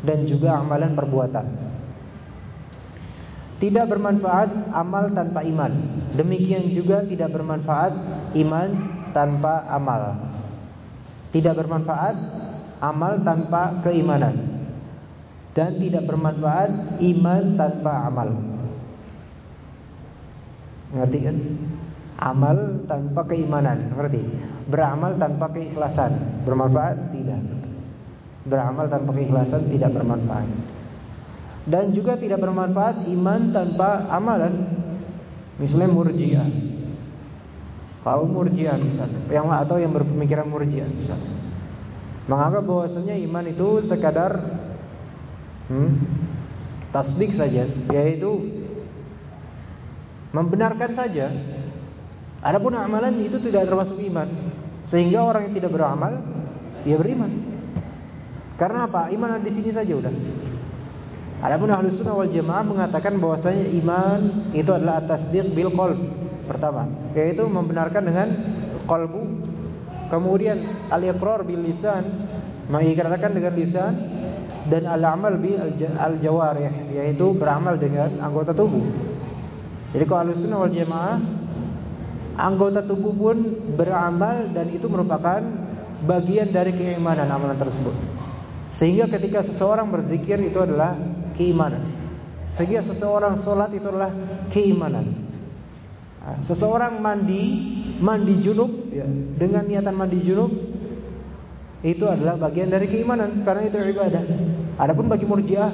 S1: dan juga amalan perbuatan. Tidak bermanfaat amal tanpa iman. Demikian juga tidak bermanfaat iman tanpa amal. Tidak bermanfaat amal tanpa keimanan. Dan tidak bermanfaat iman tanpa amal. Ngerti kan? Amal tanpa keimanan, ngerti? Beramal tanpa keikhlasan, bermanfaat tidak. Beramal tanpa keikhlasan tidak bermanfaat. Dan juga tidak bermanfaat iman tanpa amalan. Misalnya murjiah. Kalau murjiah misalnya, yang atau yang berpemikiran murjiah misalnya. Menganggap bahwasanya iman itu sekadar hmm, tasdik saja, yaitu membenarkan saja. Adapun amalan itu tidak termasuk iman. Sehingga orang yang tidak beramal dia beriman. Karena apa? Iman ada di sini saja udah. Adapun Ahlus Sunnah wal Jamaah mengatakan bahwasanya iman itu adalah atas bil qalb. Pertama, yaitu membenarkan dengan qalbu. Kemudian al-iqrar bil lisan, mengikrarkan dengan lisan dan al-amal bil al-jawarih, yaitu beramal dengan anggota tubuh. Jadi kalau sunnah wal jamaah anggota tubuh pun beramal dan itu merupakan bagian dari keimanan amalan tersebut. Sehingga ketika seseorang berzikir itu adalah keimanan. Sehingga seseorang sholat itu adalah keimanan. Seseorang mandi, mandi junub ya, dengan niatan mandi junub itu adalah bagian dari keimanan karena itu ibadah. Adapun bagi murjiah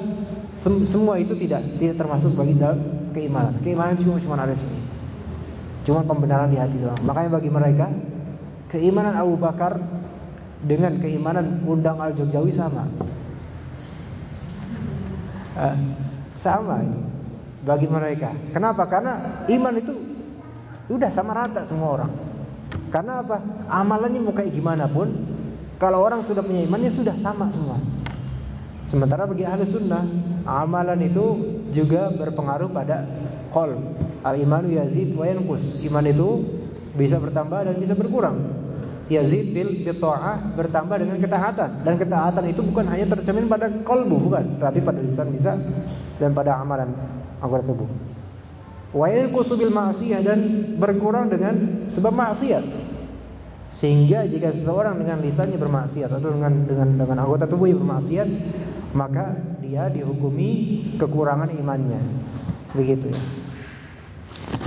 S1: semua itu tidak tidak termasuk bagi dalam keimanan. Keimanan cuma cuma ada sini. Cuma pembenaran di hati doang. Makanya bagi mereka keimanan Abu Bakar dengan keimanan undang Al Jogjawi sama. Eh, sama ini bagi mereka. Kenapa? Karena iman itu udah sama rata semua orang. Karena apa? Amalannya mau kayak gimana pun, kalau orang sudah punya imannya sudah sama semua. Sementara bagi ahli sunnah amalan itu juga berpengaruh pada qalb. Al-imanu yazid wa yanqus. Iman itu bisa bertambah dan bisa berkurang. Yazid bil bita'ah bertambah dengan ketaatan dan ketaatan itu bukan hanya tercermin pada kalbu bukan, tapi pada lisan bisa dan pada amalan anggota tubuh. Wa yanqusu bil ma'siyah dan berkurang dengan sebab maksiat. Sehingga jika seseorang dengan lisannya bermaksiat atau dengan dengan dengan anggota tubuhnya bermaksiat, maka dia dihukumi kekurangan imannya. Begitu ya.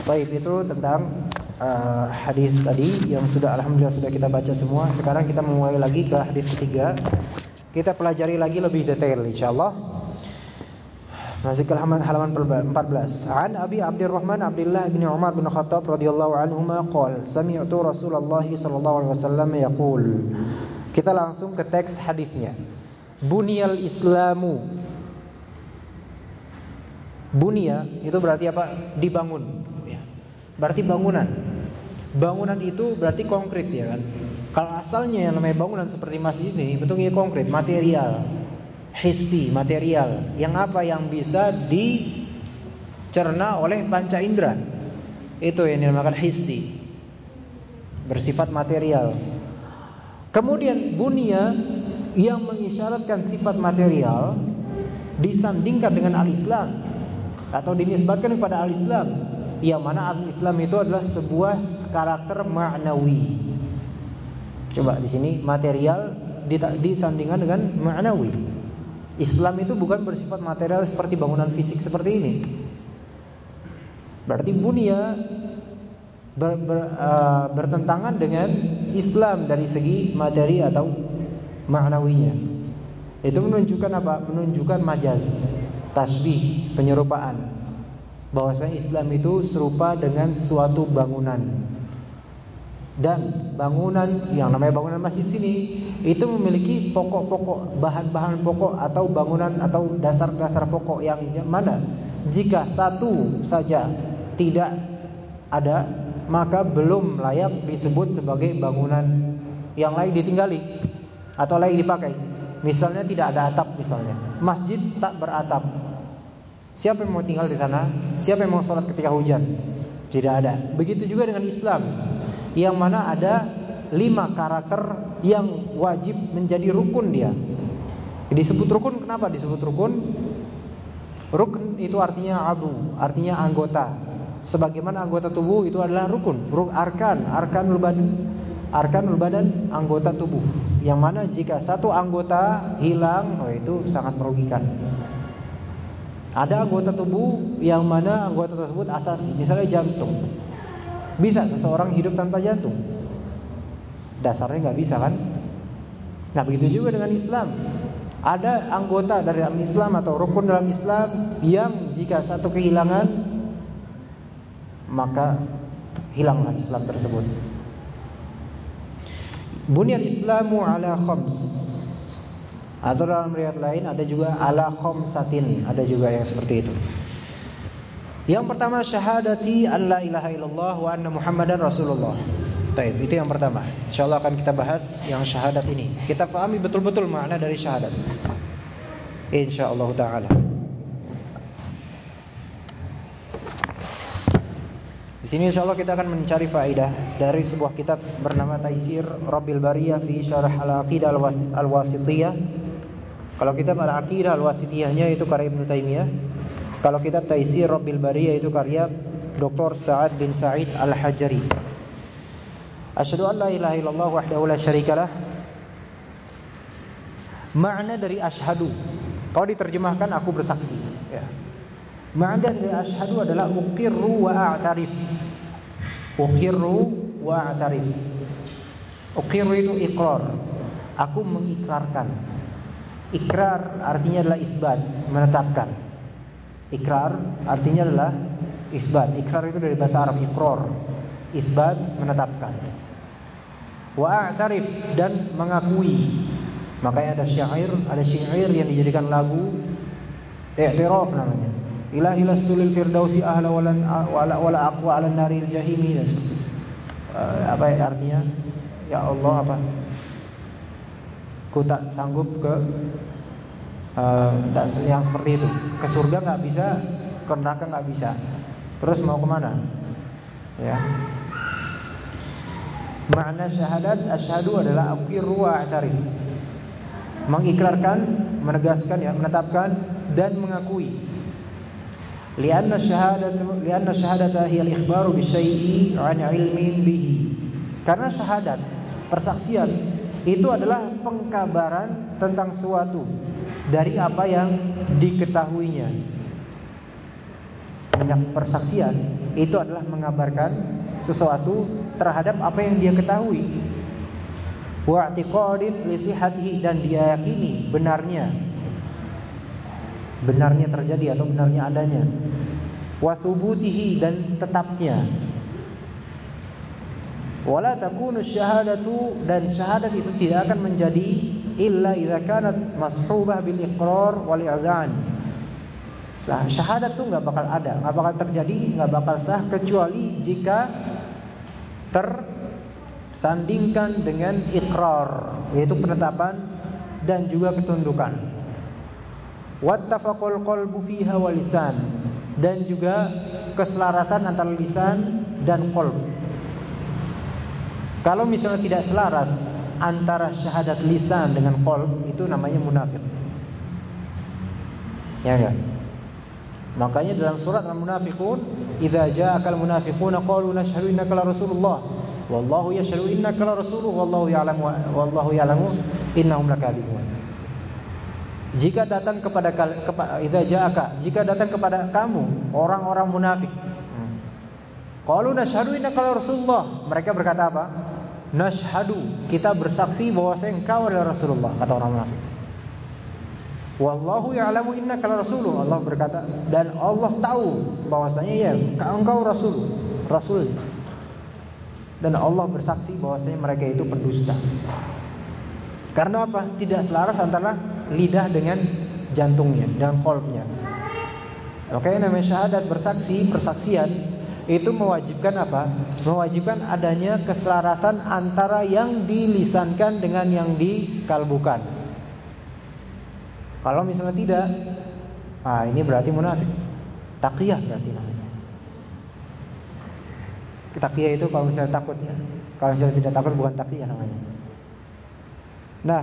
S1: Baik itu tentang uh, hadis tadi yang sudah alhamdulillah sudah kita baca semua. Sekarang kita memulai lagi ke hadis ketiga. Kita pelajari lagi lebih detail insyaallah. Masih ke halaman halaman 14. An Abi Abdurrahman Abdullah bin Umar bin Khattab radhiyallahu anhuma qala sami'tu Rasulullah sallallahu alaihi wasallam yaqul. Kita langsung ke teks hadisnya. Bunyal Islamu. Bunia itu berarti apa? Dibangun. Ya. Berarti bangunan. Bangunan itu berarti konkret ya kan. Kalau asalnya yang namanya bangunan seperti masjid ini bentuknya konkret, material, hissi, material. Yang apa yang bisa dicerna oleh panca indera. Itu yang dinamakan hissi. Bersifat material. Kemudian bunia yang mengisyaratkan sifat material disandingkan dengan al-Islam atau dinisbatkan kepada al-Islam yang mana al-Islam itu adalah sebuah karakter ma'nawi. Coba di sini material disandingkan dengan ma'nawi. Islam itu bukan bersifat material seperti bangunan fisik seperti ini. Berarti bunia ber, ber, uh, bertentangan dengan Islam dari segi materi atau maknawinya. Itu menunjukkan apa? Menunjukkan majaz, tasbih, penyerupaan. Bahwasanya Islam itu serupa dengan suatu bangunan. Dan bangunan yang namanya bangunan masjid sini itu memiliki pokok-pokok, bahan-bahan pokok atau bangunan atau dasar-dasar pokok yang mana jika satu saja tidak ada maka belum layak disebut sebagai bangunan yang lain ditinggali atau lain dipakai. Misalnya tidak ada atap misalnya. Masjid tak beratap. Siapa yang mau tinggal di sana? Siapa yang mau sholat ketika hujan? Tidak ada. Begitu juga dengan Islam. Yang mana ada lima karakter yang wajib menjadi rukun dia. Disebut rukun kenapa disebut rukun? Rukun itu artinya adu, artinya anggota sebagaimana anggota tubuh itu adalah rukun, ruk arkan, arkanul badan, arkanul badan anggota tubuh. Yang mana jika satu anggota hilang, oh itu sangat merugikan. Ada anggota tubuh yang mana anggota tersebut asasi, misalnya jantung. Bisa seseorang hidup tanpa jantung? Dasarnya nggak bisa kan? Nah begitu juga dengan Islam. Ada anggota dari dalam Islam atau rukun dalam Islam yang jika satu kehilangan maka hilanglah Islam tersebut. Bunyal Islamu ala khams. Atau dalam riwayat lain ada juga ala khamsatin, ada juga yang seperti itu. Yang pertama syahadati an la ilaha illallah wa anna Muhammadan Rasulullah. Taib, itu yang pertama. Insyaallah akan kita bahas yang syahadat ini. Kita pahami betul-betul makna dari syahadat. Insyaallah taala. Di sini insyaallah kita akan mencari faedah dari sebuah kitab bernama Taisir Rabbil Bariyah fi Syarah Al-Aqidah Al-Wasithiyah. Kalau kitab Al-Aqidah Al-Wasithiyahnya itu karya Ibnu Taimiyah. Kalau kitab Taisir Rabbil Bariyah itu karya Dr. Sa'ad bin Sa'id Al-Hajari. Asyhadu an la ilaha illallah wahdahu la syarikalah. Makna dari asyhadu kalau diterjemahkan aku bersaksi ya. Makna dari asyhadu adalah uqirru wa a'tarif. Uqirru wa a'tarif. Uqirru itu ikrar. Aku mengikrarkan. Ikrar artinya adalah isbat, menetapkan. Ikrar artinya adalah isbat. Ikrar itu dari bahasa Arab ikrar. Isbat menetapkan. Wa a'tarif dan mengakui. Makanya ada syair, ada syair yang dijadikan lagu i'tiraf namanya. Ilahi lastulil firdausi ahla walan wala wala aqwa ala naril jahimi. Uh, apa ya artinya? Ya Allah apa? Ku tak sanggup ke uh, yang seperti itu. Ke surga nggak bisa ke neraka nggak bisa. Terus mau ke mana ya. Makna syahadat asyhadu adalah aqirru wa a'tarif mengikrarkan menegaskan ya menetapkan dan mengakui لأن الشهادة لأن الشهادة هي الإخبار بشيء عن علم به karena syahadat persaksian itu adalah pengkabaran tentang sesuatu dari apa yang diketahuinya persaksian itu adalah mengabarkan sesuatu terhadap apa yang dia ketahui wa i'tiqadin li dan dia yakini benarnya benarnya terjadi atau benarnya adanya. Wasubutihi dan tetapnya. Wala takunu syahadatu dan syahadat itu tidak akan menjadi illa idza kanat mashubah bil iqrar wal i'zan syahadat itu nggak bakal ada nggak bakal terjadi nggak bakal sah kecuali jika tersandingkan dengan ikrar yaitu penetapan dan juga ketundukan wattafaqul qalbu fiha wal lisan dan juga keselarasan antara lisan dan qalb. Kalau misalnya tidak selaras antara syahadat lisan dengan qalb itu namanya munafik. Ya enggak? Makanya dalam surat Al-Munafiqun "Idza ja'akal munafiquna qalu nashhadu innaka la rasulullah wallahu yashhadu innaka la rasuluhu wallahu ya'lamu wallahu ya'lamu innahum lakadzibun." Jika datang kepada kepada ja'aka, jika datang kepada kamu orang-orang munafik. Qalu nashhadu innaka la rasulullah. Mereka berkata apa? Nashhadu, kita bersaksi bahwa engkau adalah Rasulullah, kata orang munafik. Wallahu ya'lamu innaka rasuluh. Allah berkata dan Allah tahu bahwasanya ya engkau rasul, rasul. Dan Allah bersaksi bahwasanya mereka itu pendusta. Karena apa? Tidak selaras antara lidah dengan jantungnya, dengan kolbnya. Oke, namanya syahadat bersaksi, persaksian itu mewajibkan apa? Mewajibkan adanya keselarasan antara yang dilisankan dengan yang dikalbukan. Kalau misalnya tidak, ah ini berarti munafik. Takiyah berarti namanya. Takiyah itu kalau misalnya takut ya. Kalau misalnya tidak takut bukan takiyah namanya. Nah,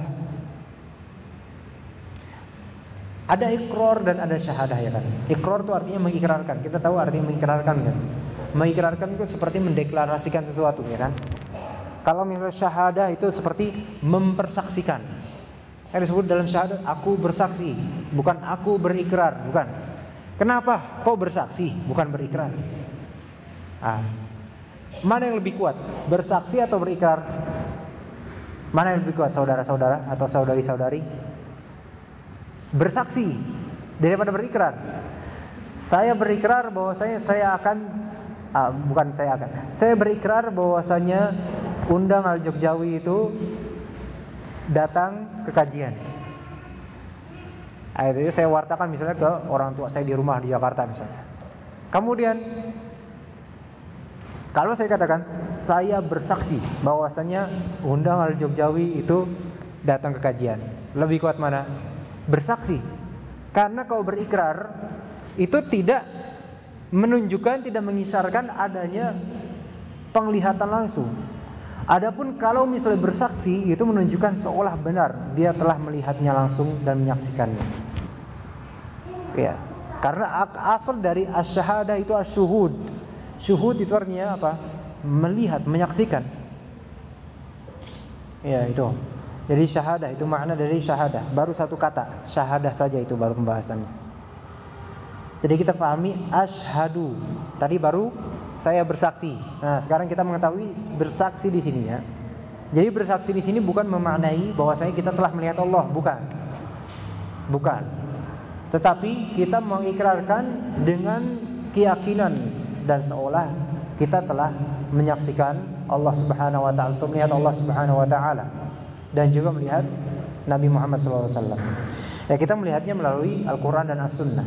S1: ada ikrar dan ada syahadah ya kan. Ikrar itu artinya mengikrarkan. Kita tahu artinya mengikrarkan kan. Mengikrarkan itu seperti mendeklarasikan sesuatu ya kan. Kalau misalnya syahadah itu seperti mempersaksikan. Yang disebut dalam syahadat aku bersaksi, bukan aku berikrar, bukan. Kenapa? Kau bersaksi, bukan berikrar. Ah. Mana yang lebih kuat? Bersaksi atau berikrar? Mana yang lebih kuat, saudara-saudara atau saudari-saudari? Bersaksi daripada berikrar. Saya berikrar bahwasanya saya akan ah, bukan saya akan. Saya berikrar bahwasanya undang Al Jogjawi itu datang ke kajian. Akhirnya saya wartakan misalnya ke orang tua saya di rumah di Jakarta misalnya. Kemudian kalau saya katakan saya bersaksi bahwasanya undang Al Jogjawi itu datang ke kajian. Lebih kuat mana? Bersaksi. Karena kau berikrar itu tidak menunjukkan tidak mengisarkan adanya penglihatan langsung. Adapun kalau misalnya bersaksi itu menunjukkan seolah benar dia telah melihatnya langsung dan menyaksikannya. Ya. Karena asal dari asyhadah itu asyuhud. Syuhud itu artinya apa? Melihat, menyaksikan. Ya, itu. Jadi syahadah itu makna dari syahadah. Baru satu kata, syahadah saja itu baru pembahasannya. Jadi kita pahami asyhadu. Tadi baru saya bersaksi. Nah, sekarang kita mengetahui bersaksi di sini ya. Jadi bersaksi di sini bukan memaknai bahwasanya kita telah melihat Allah, bukan. Bukan. Tetapi kita mengikrarkan dengan keyakinan dan seolah kita telah menyaksikan Allah Subhanahu wa taala, melihat Allah Subhanahu wa taala dan juga melihat Nabi Muhammad SAW. Ya kita melihatnya melalui Al-Qur'an dan As-Sunnah.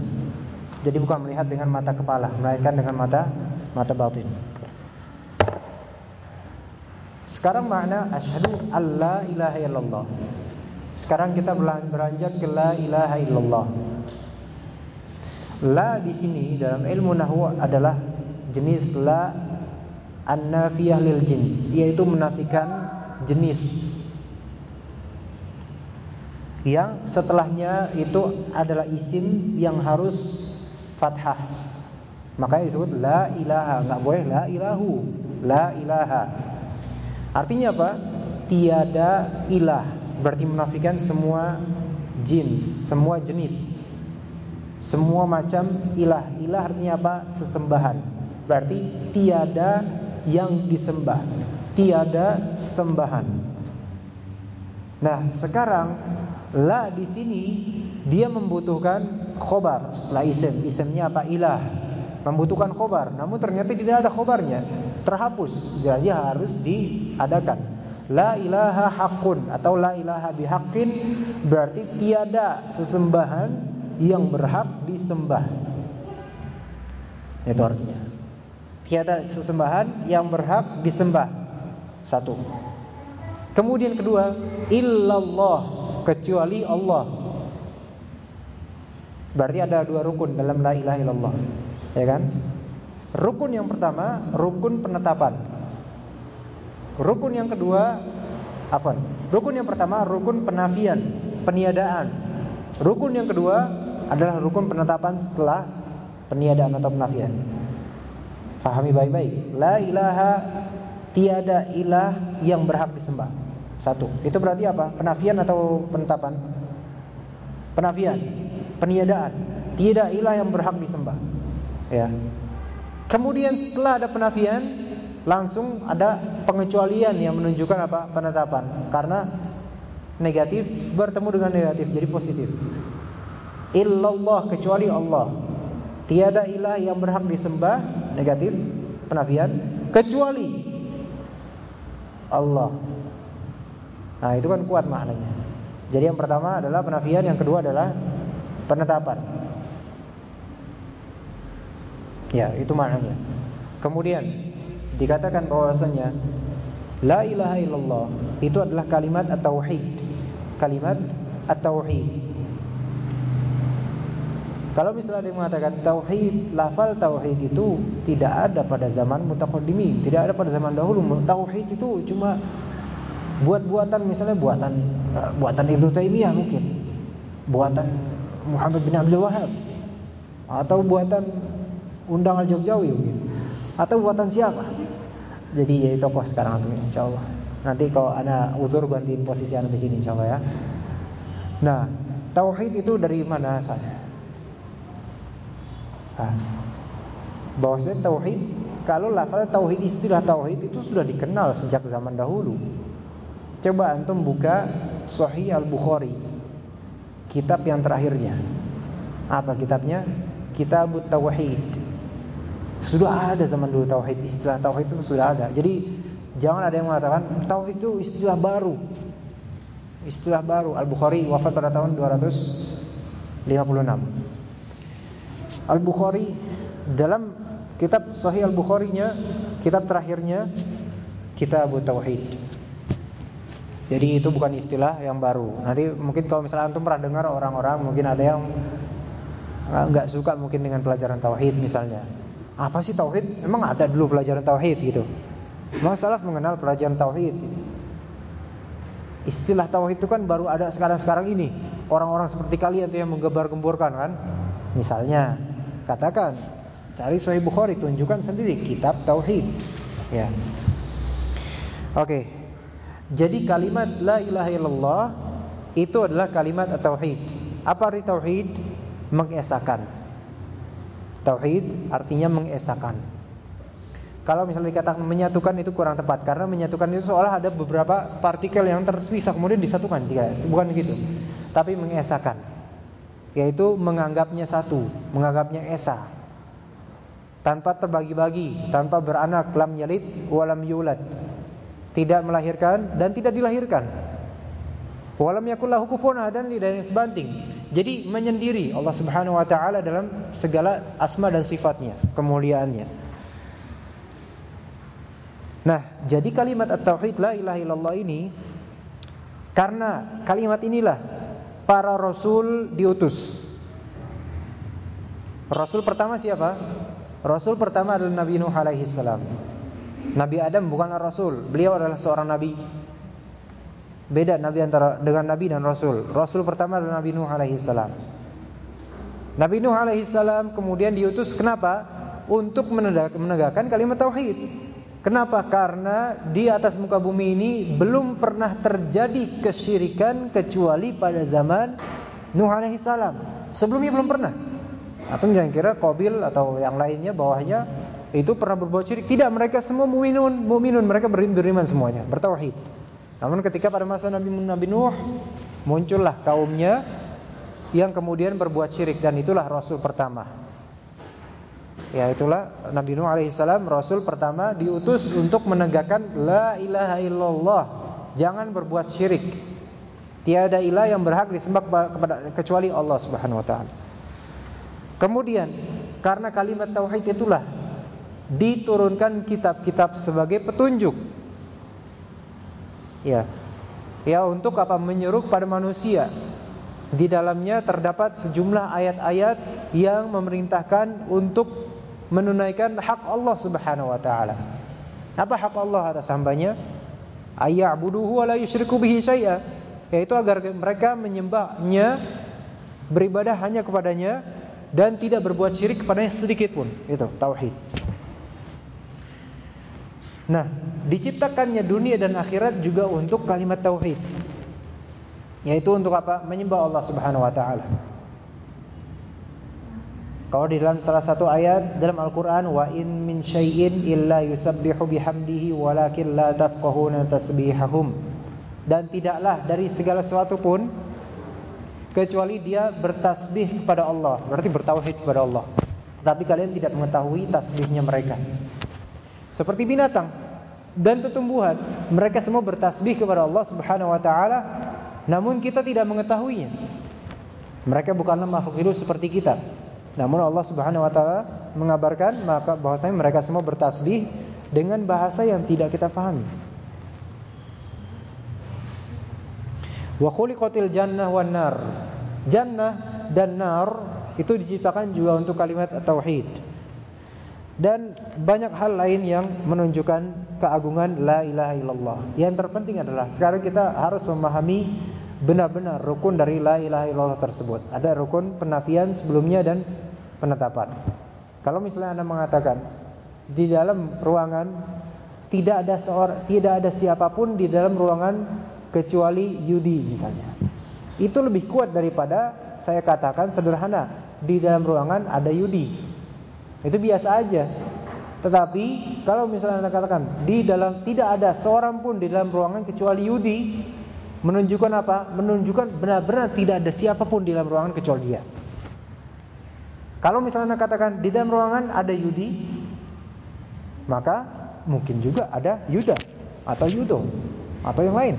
S1: Jadi bukan melihat dengan mata kepala, melainkan dengan mata mata batin. Sekarang makna asyhadu alla ilaha illallah. Sekarang kita beranjak ke la ilaha illallah. La di sini dalam ilmu nahwu adalah jenis la an-nafiyah lil jins, yaitu menafikan jenis yang setelahnya itu adalah isim yang harus fathah Makanya disebut la ilaha, enggak boleh la ilahu, la ilaha. Artinya apa? Tiada ilah. Berarti menafikan semua jins, semua jenis. Semua macam ilah. Ilah artinya apa? Sesembahan. Berarti tiada yang disembah. Tiada sembahan. Nah, sekarang la di sini dia membutuhkan khobar setelah isim. Isimnya apa? Ilah membutuhkan khobar, namun ternyata tidak ada khobarnya, terhapus. Jadi harus diadakan. La ilaha hakun atau la ilaha bihaqqin berarti tiada sesembahan yang berhak disembah. Itu artinya. Tiada sesembahan yang berhak disembah. Satu. Kemudian kedua, illallah kecuali Allah. Berarti ada dua rukun dalam la ilaha illallah. Ya kan? Rukun yang pertama, rukun penetapan. Rukun yang kedua, apa? Rukun yang pertama, rukun penafian, peniadaan. Rukun yang kedua adalah rukun penetapan setelah peniadaan atau penafian. Fahami baik-baik. La ilaha tiada ilah yang berhak disembah. Satu. Itu berarti apa? Penafian atau penetapan? Penafian, peniadaan. Tidak ilah yang berhak disembah. Ya. Kemudian setelah ada penafian, langsung ada pengecualian yang menunjukkan apa? Penetapan. Karena negatif bertemu dengan negatif jadi positif. Illallah kecuali Allah. Tiada ilah yang berhak disembah, negatif, penafian, kecuali Allah. Nah, itu kan kuat maknanya. Jadi yang pertama adalah penafian, yang kedua adalah penetapan. Ya, itu maknanya. Kemudian dikatakan bahwasanya la ilaha illallah itu adalah kalimat at-tauhid. Kalimat at-tauhid. Kalau misalnya dia mengatakan tauhid, lafal tauhid itu tidak ada pada zaman mutaqaddimin, tidak ada pada zaman dahulu. Tauhid itu cuma buat-buatan misalnya buatan eh, buatan Ibnu Taimiyah mungkin. Buatan Muhammad bin Abdul Wahab atau buatan Undang Al-Jogjawi mungkin. Atau buatan siapa? Jadi jadi tokoh sekarang itu insyaallah. Nanti kalau ada uzur gantiin posisi anda di sini insyaallah ya. Nah, tauhid itu dari mana asalnya? Bahwasanya tauhid kalau lafaz tauhid istilah tauhid itu sudah dikenal sejak zaman dahulu. Coba antum buka Sahih Al-Bukhari. Kitab yang terakhirnya. Apa kitabnya? Kitab Tauhid. Sudah ada zaman dulu tauhid, istilah tauhid itu sudah ada. Jadi jangan ada yang mengatakan tauhid itu istilah baru. Istilah baru. Al-Bukhari wafat pada tahun 256. Al-Bukhari dalam kitab Sahih Al-Bukharinya, kitab terakhirnya Kitab Tauhid. Jadi itu bukan istilah yang baru. Nanti mungkin kalau misalnya antum pernah dengar orang-orang mungkin ada yang nggak suka mungkin dengan pelajaran tauhid misalnya. Apa sih tauhid? Emang ada dulu pelajaran tauhid gitu. Masalah mengenal pelajaran tauhid. Istilah tauhid itu kan baru ada sekarang-sekarang ini. Orang-orang seperti kalian tuh yang menggembar-gemborkan kan. Misalnya Katakan cari Sahih Bukhari tunjukkan sendiri kitab tauhid. Ya. Oke. Jadi kalimat la ilaha illallah itu adalah kalimat tauhid. Apa arti tauhid? Mengesahkan. Tauhid artinya mengesahkan. Kalau misalnya dikatakan menyatukan itu kurang tepat karena menyatukan itu seolah ada beberapa partikel yang terpisah kemudian disatukan, bukan begitu. Tapi mengesahkan yaitu menganggapnya satu, menganggapnya esa. Tanpa terbagi-bagi, tanpa beranak, lam yalid walam yulad. Tidak melahirkan dan tidak dilahirkan. Walam yakul lahu kufuwan dan tidak yang sebanding. Jadi menyendiri Allah Subhanahu wa taala dalam segala asma dan sifatnya, kemuliaannya. Nah, jadi kalimat at-tauhid la ilaha illallah ini karena kalimat inilah para rasul diutus. Rasul pertama siapa? Rasul pertama adalah Nabi Nuh alaihi salam. Nabi Adam bukanlah rasul, beliau adalah seorang nabi. Beda nabi antara dengan nabi dan rasul. Rasul pertama adalah Nabi Nuh alaihi salam. Nabi Nuh alaihi salam kemudian diutus kenapa? Untuk menegakkan kalimat tauhid. Kenapa? Karena di atas muka bumi ini belum pernah terjadi kesyirikan kecuali pada zaman Nuh alaihi salam. Sebelumnya belum pernah. Atau jangan kira Qabil atau yang lainnya bawahnya itu pernah berbuat syirik. Tidak, mereka semua mu'minun, mu'minun, mereka beriman semuanya, bertauhid. Namun ketika pada masa Nabi Nabi Nuh muncullah kaumnya yang kemudian berbuat syirik dan itulah rasul pertama. Ya itulah Nabi Nuh alaihissalam Rasul pertama diutus untuk menegakkan La ilaha illallah Jangan berbuat syirik Tiada ilah yang berhak disembah kepada kecuali Allah subhanahu wa ta'ala Kemudian Karena kalimat tauhid itulah Diturunkan kitab-kitab sebagai petunjuk Ya Ya untuk apa menyeru kepada manusia di dalamnya terdapat sejumlah ayat-ayat yang memerintahkan untuk menunaikan hak Allah Subhanahu wa taala. Apa hak Allah atas hambanya? Ayya'buduhu wa la yusyriku bihi syai'a. Yaitu agar mereka menyembahnya, beribadah hanya kepadanya dan tidak berbuat syirik kepadanya sedikit pun. Itu tauhid. Nah, diciptakannya dunia dan akhirat juga untuk kalimat tauhid. Yaitu untuk apa? Menyembah Allah Subhanahu wa taala. Kalau di dalam salah satu ayat dalam Al-Qur'an wa in min syai'in illa yusabbihu bihamdihi walakin la tafqahuna tasbihahum. Dan tidaklah dari segala sesuatu pun kecuali dia bertasbih kepada Allah, berarti bertauhid kepada Allah. Tapi kalian tidak mengetahui tasbihnya mereka. Seperti binatang dan tumbuhan, mereka semua bertasbih kepada Allah Subhanahu wa taala, namun kita tidak mengetahuinya. Mereka bukanlah makhluk hidup seperti kita. Namun Allah Subhanahu wa taala mengabarkan maka bahwasanya mereka semua bertasbih dengan bahasa yang tidak kita pahami. Wa khuliqatil jannah wan nar. Jannah dan nar itu diciptakan juga untuk kalimat tauhid. Dan banyak hal lain yang menunjukkan keagungan la ilaha illallah. Yang terpenting adalah sekarang kita harus memahami benar-benar rukun dari la ilaha illallah tersebut. Ada rukun penafian sebelumnya dan penetapan. Kalau misalnya Anda mengatakan di dalam ruangan tidak ada seorang tidak ada siapa pun di dalam ruangan kecuali Yudi misalnya. Itu lebih kuat daripada saya katakan sederhana di dalam ruangan ada Yudi. Itu biasa aja. Tetapi kalau misalnya Anda katakan di dalam tidak ada seorang pun di dalam ruangan kecuali Yudi, Menunjukkan apa? Menunjukkan benar-benar tidak ada siapa pun di dalam ruangan kecuali dia. Kalau misalnya katakan di dalam ruangan ada Yudi, maka mungkin juga ada Yuda atau Yudo atau yang lain.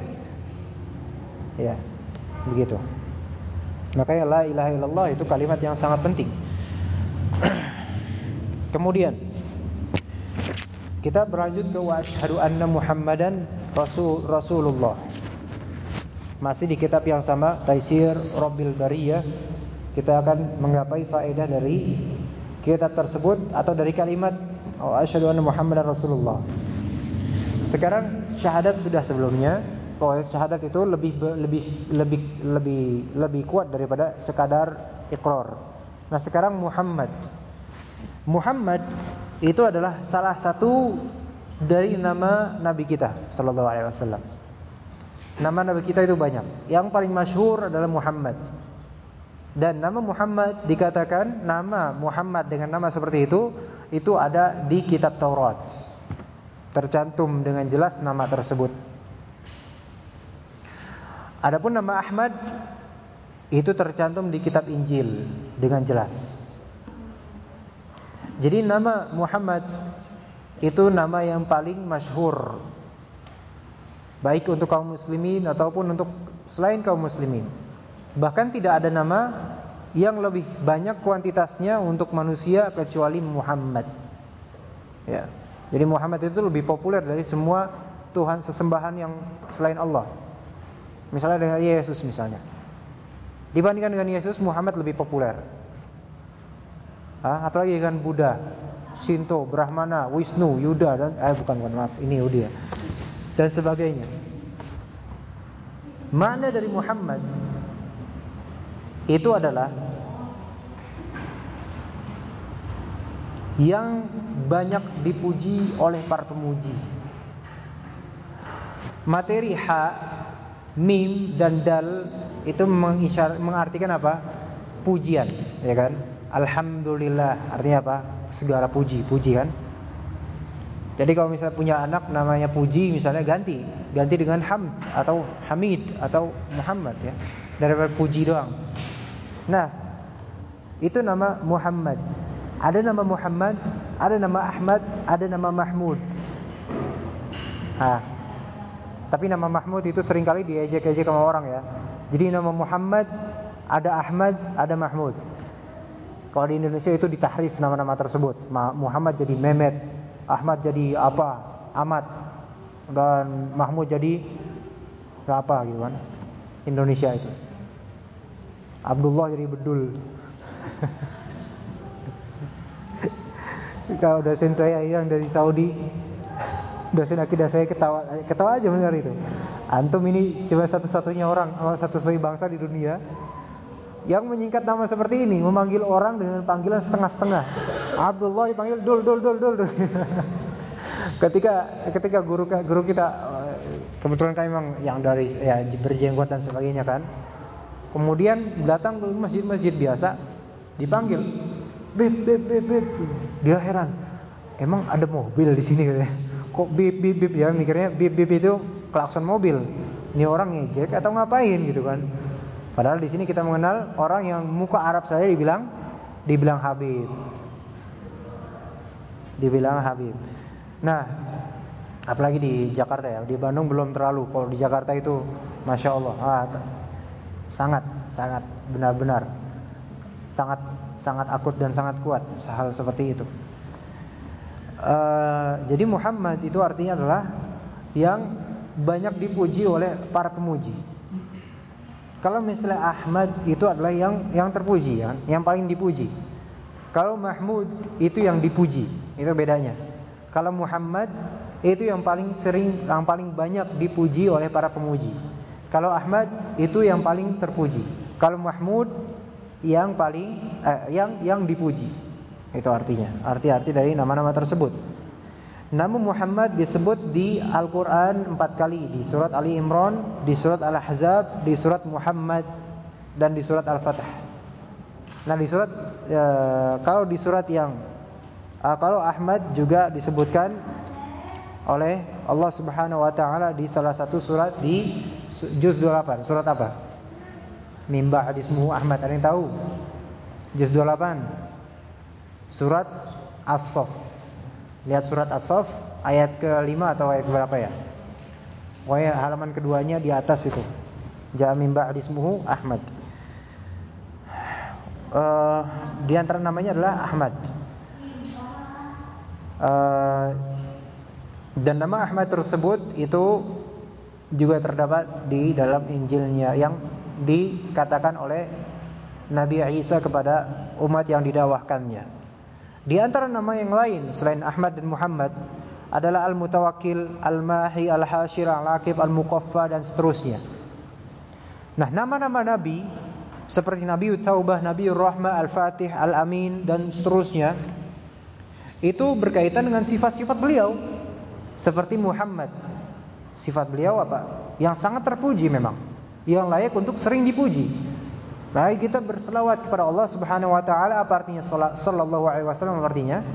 S1: Ya, begitu. Makanya la ilaha illallah itu kalimat yang sangat penting. [CLEARS THROAT] Kemudian kita berlanjut ke wa asyhadu anna Muhammadan rasul Rasulullah. Masih di kitab yang sama Taisir Rabbil Bariyah Kita akan menggapai faedah dari kitab tersebut Atau dari kalimat oh, Asyhadu anna Muhammadan Rasulullah Sekarang syahadat sudah sebelumnya Bahwa syahadat itu lebih lebih lebih lebih lebih kuat daripada sekadar ikrar. Nah, sekarang Muhammad. Muhammad itu adalah salah satu dari nama nabi kita sallallahu alaihi wasallam. Nama Nabi kita itu banyak. Yang paling masyhur adalah Muhammad. Dan nama Muhammad dikatakan nama Muhammad dengan nama seperti itu itu ada di kitab Taurat. Tercantum dengan jelas nama tersebut. Adapun nama Ahmad itu tercantum di kitab Injil dengan jelas. Jadi nama Muhammad itu nama yang paling masyhur baik untuk kaum muslimin ataupun untuk selain kaum muslimin. Bahkan tidak ada nama yang lebih banyak kuantitasnya untuk manusia kecuali Muhammad. Ya. Jadi Muhammad itu lebih populer dari semua tuhan sesembahan yang selain Allah. Misalnya dengan Yesus misalnya. Dibandingkan dengan Yesus, Muhammad lebih populer. Apalagi dengan Buddha, Shinto, Brahmana, Wisnu, Yuda dan eh bukan bukan maaf, ini Udia dan sebagainya. Makna dari Muhammad itu adalah yang banyak dipuji oleh para pemuji. Materi ha, mim dan dal itu mengartikan apa? Pujian, ya kan? Alhamdulillah artinya apa? Segala puji, puji kan? Jadi kalau misalnya punya anak namanya Puji misalnya ganti, ganti dengan Hamd atau Hamid atau Muhammad ya. Daripada Puji doang. Nah, itu nama Muhammad. Ada nama Muhammad, ada nama Ahmad, ada nama Mahmud. Ah. Tapi nama Mahmud itu sering kali diejek-ejek sama orang ya. Jadi nama Muhammad, ada Ahmad, ada Mahmud. Kalau di Indonesia itu ditahrif nama-nama tersebut. Muhammad jadi Mehmet, Ahmad jadi apa? Ahmad dan Mahmud jadi apa gitu kan? Indonesia itu. Abdullah jadi bedul. [LAUGHS] Kalau dosen saya yang dari Saudi, dosen akidah saya ketawa, ketawa aja benar itu. Antum ini coba satu-satunya orang, satu-satunya bangsa di dunia yang menyingkat nama seperti ini, memanggil orang dengan panggilan setengah-setengah. Abdullah dipanggil dul dul dul dul. dul. [LAUGHS] ketika ketika guru guru kita kebetulan kami memang yang dari ya berjenggot dan sebagainya kan. Kemudian datang ke masjid-masjid biasa dipanggil bib bib bib bib dia heran emang ada mobil di sini katanya [LAUGHS] kok bib bib bib ya mikirnya bib bib itu klakson mobil ini orang ngejek atau ngapain gitu kan padahal di sini kita mengenal orang yang muka Arab saya dibilang dibilang Habib dibilang Habib nah apalagi di Jakarta ya di Bandung belum terlalu kalau di Jakarta itu masya Allah ah, sangat sangat benar-benar sangat sangat akut dan sangat kuat hal seperti itu. Uh, jadi Muhammad itu artinya adalah yang banyak dipuji oleh para pemuji. Kalau misalnya Ahmad itu adalah yang yang terpuji ya, yang paling dipuji. Kalau Mahmud itu yang dipuji, itu bedanya. Kalau Muhammad itu yang paling sering, yang paling banyak dipuji oleh para pemuji. Kalau Ahmad itu yang paling terpuji. Kalau Mahmud yang paling eh, yang yang dipuji. Itu artinya. Arti-arti dari nama-nama tersebut. Nama Muhammad disebut di Al-Qur'an empat kali di surat Ali Imran, di surat Al-Ahzab, di surat Muhammad dan di surat Al-Fatah. Nah, di surat ya, kalau di surat yang uh, kalau Ahmad juga disebutkan oleh Allah Subhanahu wa taala di salah satu surat di juz 28. Surat apa? Mimba hadismu Ahmad ada yang tahu? Juz 28 Surat As-Saff Lihat surat As-Saff Ayat ke-5 atau ayat berapa ya? Pokoknya halaman keduanya di atas itu. Ja'a mimba hadismu Ahmad. Uh, Di antara namanya adalah Ahmad. Uh, Dan nama Ahmad tersebut Itu juga terdapat di dalam Injilnya yang dikatakan oleh Nabi Isa kepada umat yang didawahkannya. Di antara nama yang lain selain Ahmad dan Muhammad adalah Al-Mutawakkil, Al-Mahi, Al-Hashir, Al-Aqib, Al-Muqaffa dan seterusnya. Nah, nama-nama nabi seperti Nabi Taubah, Nabi Rahmah, Al-Fatih, Al-Amin dan seterusnya itu berkaitan dengan sifat-sifat beliau seperti Muhammad. Sifat beliau apa? Yang sangat terpuji memang yang layak untuk sering dipuji. Baik kita berselawat kepada Allah Subhanahu wa taala. Apa artinya sallallahu alaihi wasallam artinya?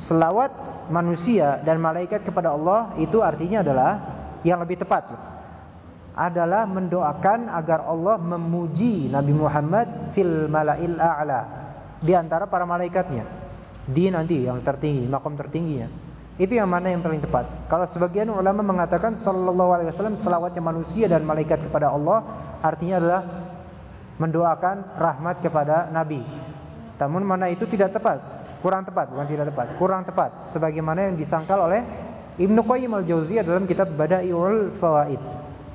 S1: Selawat manusia dan malaikat kepada Allah itu artinya adalah yang lebih tepat. Adalah mendoakan agar Allah memuji Nabi Muhammad fil malail a'la di antara para malaikatnya. Di nanti yang tertinggi makom tertingginya. Itu yang mana yang paling tepat? Kalau sebagian ulama mengatakan sallallahu alaihi wasallam selawatnya manusia dan malaikat kepada Allah artinya adalah mendoakan rahmat kepada nabi. Namun mana itu tidak tepat, kurang tepat, bukan tidak tepat, kurang tepat sebagaimana yang disangkal oleh Ibnu Qayyim al-Jauziyah dalam kitab Bada'iul Fawaid.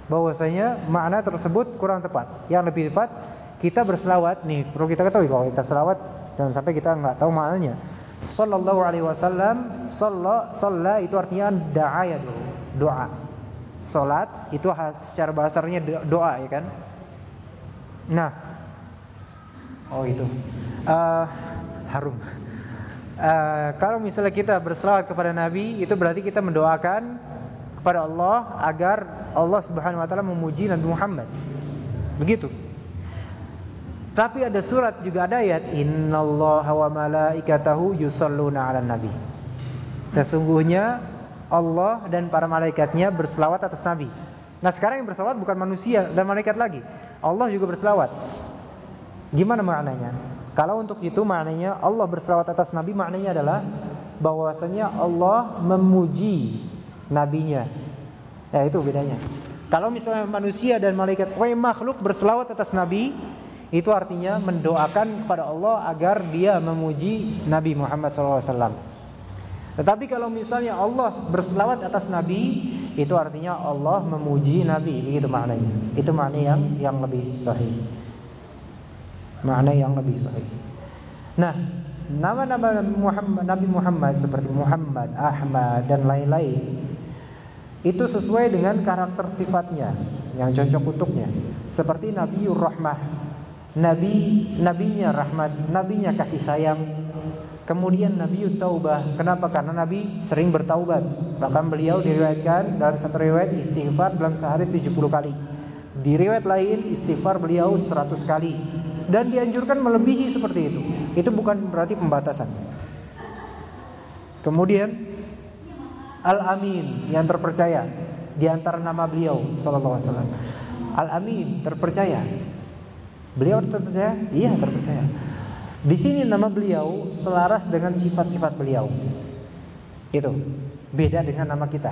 S1: Bahwasanya makna tersebut kurang tepat. Yang lebih tepat kita berselawat nih, perlu kita ketahui kalau kita selawat dan sampai kita nggak tahu maknanya sallallahu alaihi wasallam salla salla itu artinya da'a ya doa. Salat itu secara bahasanya doa ya kan? Nah. Oh itu. Uh, harum. Uh, kalau misalnya kita berselawat kepada Nabi itu berarti kita mendoakan kepada Allah agar Allah Subhanahu wa taala memuji Nabi Muhammad. Begitu. Tapi ada surat juga ada ayat innallaha wa malaikatahu yusalluna 'alan nabi. Sesungguhnya Allah dan para malaikatnya berselawat atas nabi. Nah, sekarang yang berselawat bukan manusia dan malaikat lagi. Allah juga berselawat. Gimana maknanya? Kalau untuk itu maknanya Allah berselawat atas nabi maknanya adalah bahwasanya Allah memuji nabinya. Ya itu bedanya. Kalau misalnya manusia dan malaikat, wahai makhluk berselawat atas nabi, itu artinya mendoakan kepada Allah agar dia memuji Nabi Muhammad SAW. Tetapi kalau misalnya Allah berselawat atas Nabi, itu artinya Allah memuji Nabi, begitu maknanya. Itu makna yang yang lebih sahih. Makna yang lebih sahih. Nah, nama-nama Muhammad, Nabi Muhammad seperti Muhammad, Ahmad dan lain-lain itu sesuai dengan karakter sifatnya yang cocok untuknya. Seperti Nabiur Rahmah Nabi nabinya rahmat, nabinya kasih sayang. Kemudian Nabi Taubah. Kenapa? Karena Nabi sering bertaubat. Bahkan beliau diriwayatkan dalam satu riwayat istighfar dalam sehari 70 kali. Di riwayat lain istighfar beliau 100 kali. Dan dianjurkan melebihi seperti itu. Itu bukan berarti pembatasan. Kemudian Al-Amin yang terpercaya di antara nama beliau sallallahu alaihi. Al-Amin terpercaya. Beliau terpercaya? Iya, terpercaya. Di sini nama beliau selaras dengan sifat-sifat beliau. Itu beda dengan nama kita.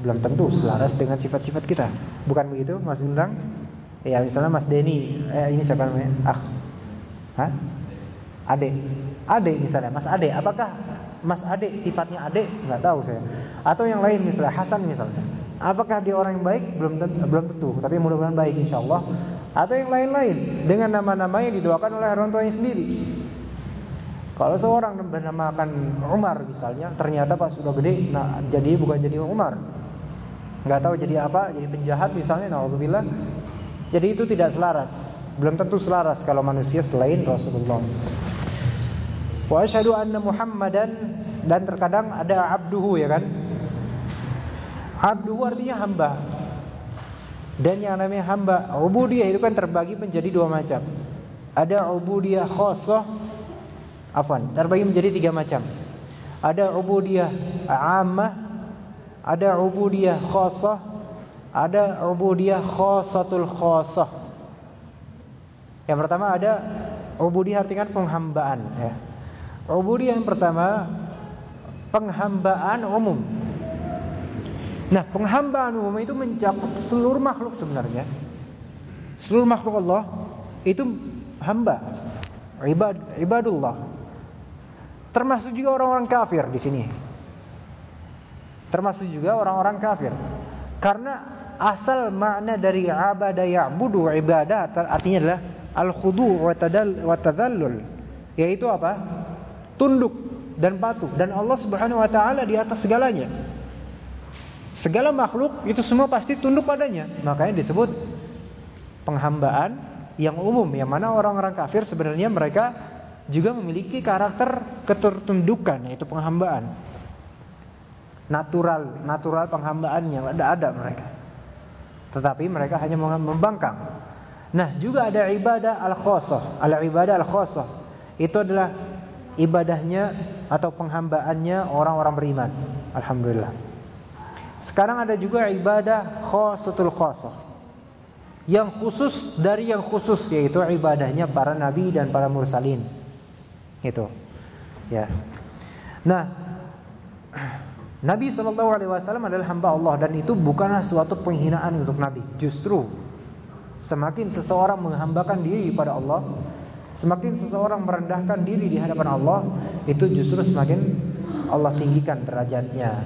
S1: Belum tentu selaras dengan sifat-sifat kita. Bukan begitu, Mas Undang? Ya, misalnya Mas Denny, eh, ini siapa namanya? Ah. Hah? Ade. Ade misalnya, Mas Ade. Apakah Mas Ade sifatnya Ade? Enggak tahu saya. Atau yang lain misalnya Hasan misalnya. Apakah dia orang yang baik? Belum tentu, belum tentu, tapi mudah-mudahan baik insyaallah. Atau yang lain-lain dengan nama-nama yang didoakan oleh orang tuanya sendiri. Kalau seorang bernamakan Umar misalnya, ternyata pas sudah gede, nah jadi bukan jadi Umar. Enggak tahu jadi apa, jadi penjahat misalnya, naudzubillah. Jadi itu tidak selaras. Belum tentu selaras kalau manusia selain Rasulullah. Wa asyhadu anna Muhammadan dan terkadang ada abduhu ya kan? Abduhu artinya hamba. Dan yang namanya hamba, ubudiyah itu kan terbagi menjadi dua macam. Ada ubudiyah khosoh, afan, terbagi menjadi tiga macam. Ada ubudiyah ammah, ada ubudiyah khosoh, ada ubudiyah khosatul khosoh. Yang pertama ada ubudiyah artinya penghambaan ya. Ubudiyah yang pertama penghambaan umum. Nah, penghambaan umum itu mencakup seluruh makhluk sebenarnya. Seluruh makhluk Allah itu hamba, ibad, ibadullah. Termasuk juga orang-orang kafir di sini. Termasuk juga orang-orang kafir. Karena asal makna dari abada ya'budu ibadah artinya adalah al-khudu' wa tadallul. Yaitu apa? tunduk dan patuh dan Allah Subhanahu wa taala di atas segalanya. Segala makhluk itu semua pasti tunduk padanya. Makanya disebut penghambaan yang umum yang mana orang-orang kafir sebenarnya mereka juga memiliki karakter ketertundukan yaitu penghambaan. Natural, natural penghambaannya ada ada mereka. Tetapi mereka hanya membangkang. Nah, juga ada ibadah al-khassah. Al-ibadah al-khassah itu adalah ibadahnya atau penghambaannya orang-orang beriman. Alhamdulillah. Sekarang ada juga ibadah khossatul khossah. Yang khusus dari yang khusus yaitu ibadahnya para nabi dan para mursalin. Itu. Ya. Nah, Nabi Shallallahu alaihi wasallam adalah hamba Allah dan itu bukanlah suatu penghinaan untuk nabi. Justru semakin seseorang menghambakan diri pada Allah, Semakin seseorang merendahkan diri di hadapan Allah, itu justru semakin Allah tinggikan derajatnya.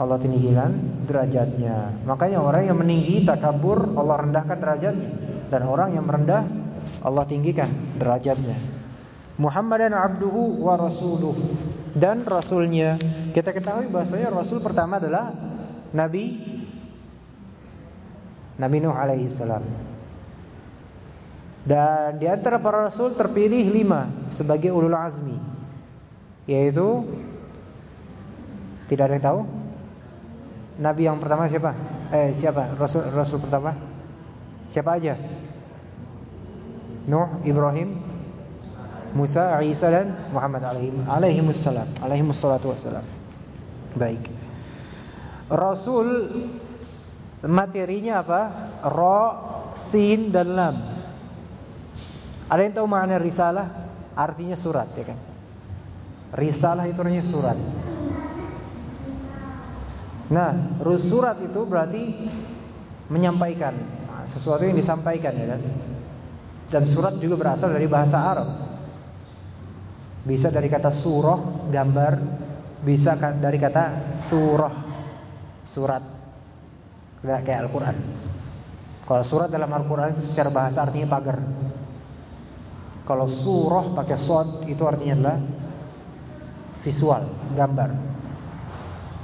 S1: Allah tinggikan derajatnya. Makanya orang yang meninggi takabur, Allah rendahkan derajatnya. Dan orang yang merendah, Allah tinggikan derajatnya. Muhammadan abduhu wa rasuluh dan rasulnya. Kita ketahui bahasanya rasul pertama adalah Nabi Nabi Nuh alaihi salam. Dan di antara para rasul terpilih lima sebagai ulul azmi, yaitu tidak ada yang tahu. Nabi yang pertama siapa? Eh siapa? Rasul Rasul pertama? Siapa aja? Nuh, Ibrahim, Musa, Isa dan Muhammad alaihi alaihi wassalam, alaihi wassalatu wassalam. Baik. Rasul materinya apa? Ra, sin dan lam. Ada yang tahu makna risalah? Artinya surat, ya kan? Risalah itu artinya surat. Nah, surat itu berarti menyampaikan nah, sesuatu yang disampaikan, ya kan? Dan surat juga berasal dari bahasa Arab. Bisa dari kata surah, gambar, bisa dari kata surah, surat. Kayak Al-Qur'an. Kalau surat dalam Al-Qur'an itu secara bahasa artinya pagar. Kalau surah pakai sod itu artinya adalah visual, gambar.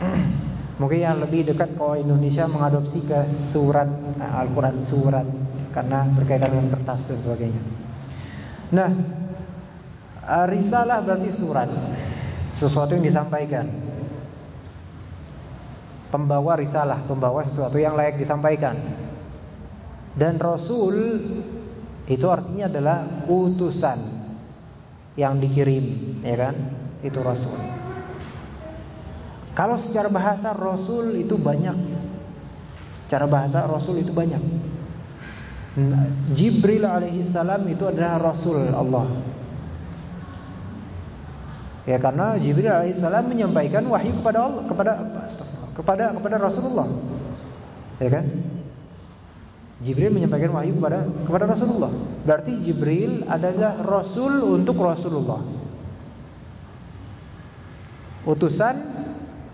S1: [CLEARS THROAT] Mungkin yang lebih dekat kalau Indonesia mengadopsi ke surat nah, Al-Quran surat karena berkaitan dengan kertas dan sebagainya. Nah, Risalah berarti surat, sesuatu yang disampaikan. Pembawa risalah, pembawa sesuatu yang layak disampaikan. Dan Rasul itu artinya adalah utusan yang dikirim, ya kan? Itu Rasul. Kalau secara bahasa Rasul itu banyak. Secara bahasa Rasul itu banyak. Jibril alaihissalam itu adalah Rasul Allah. Ya karena Jibril alaihissalam menyampaikan wahyu kepada Allah kepada kepada kepada Rasulullah. Ya kan? Jibril menyampaikan wahyu kepada kepada Rasulullah. Berarti Jibril adalah rasul untuk Rasulullah. Utusan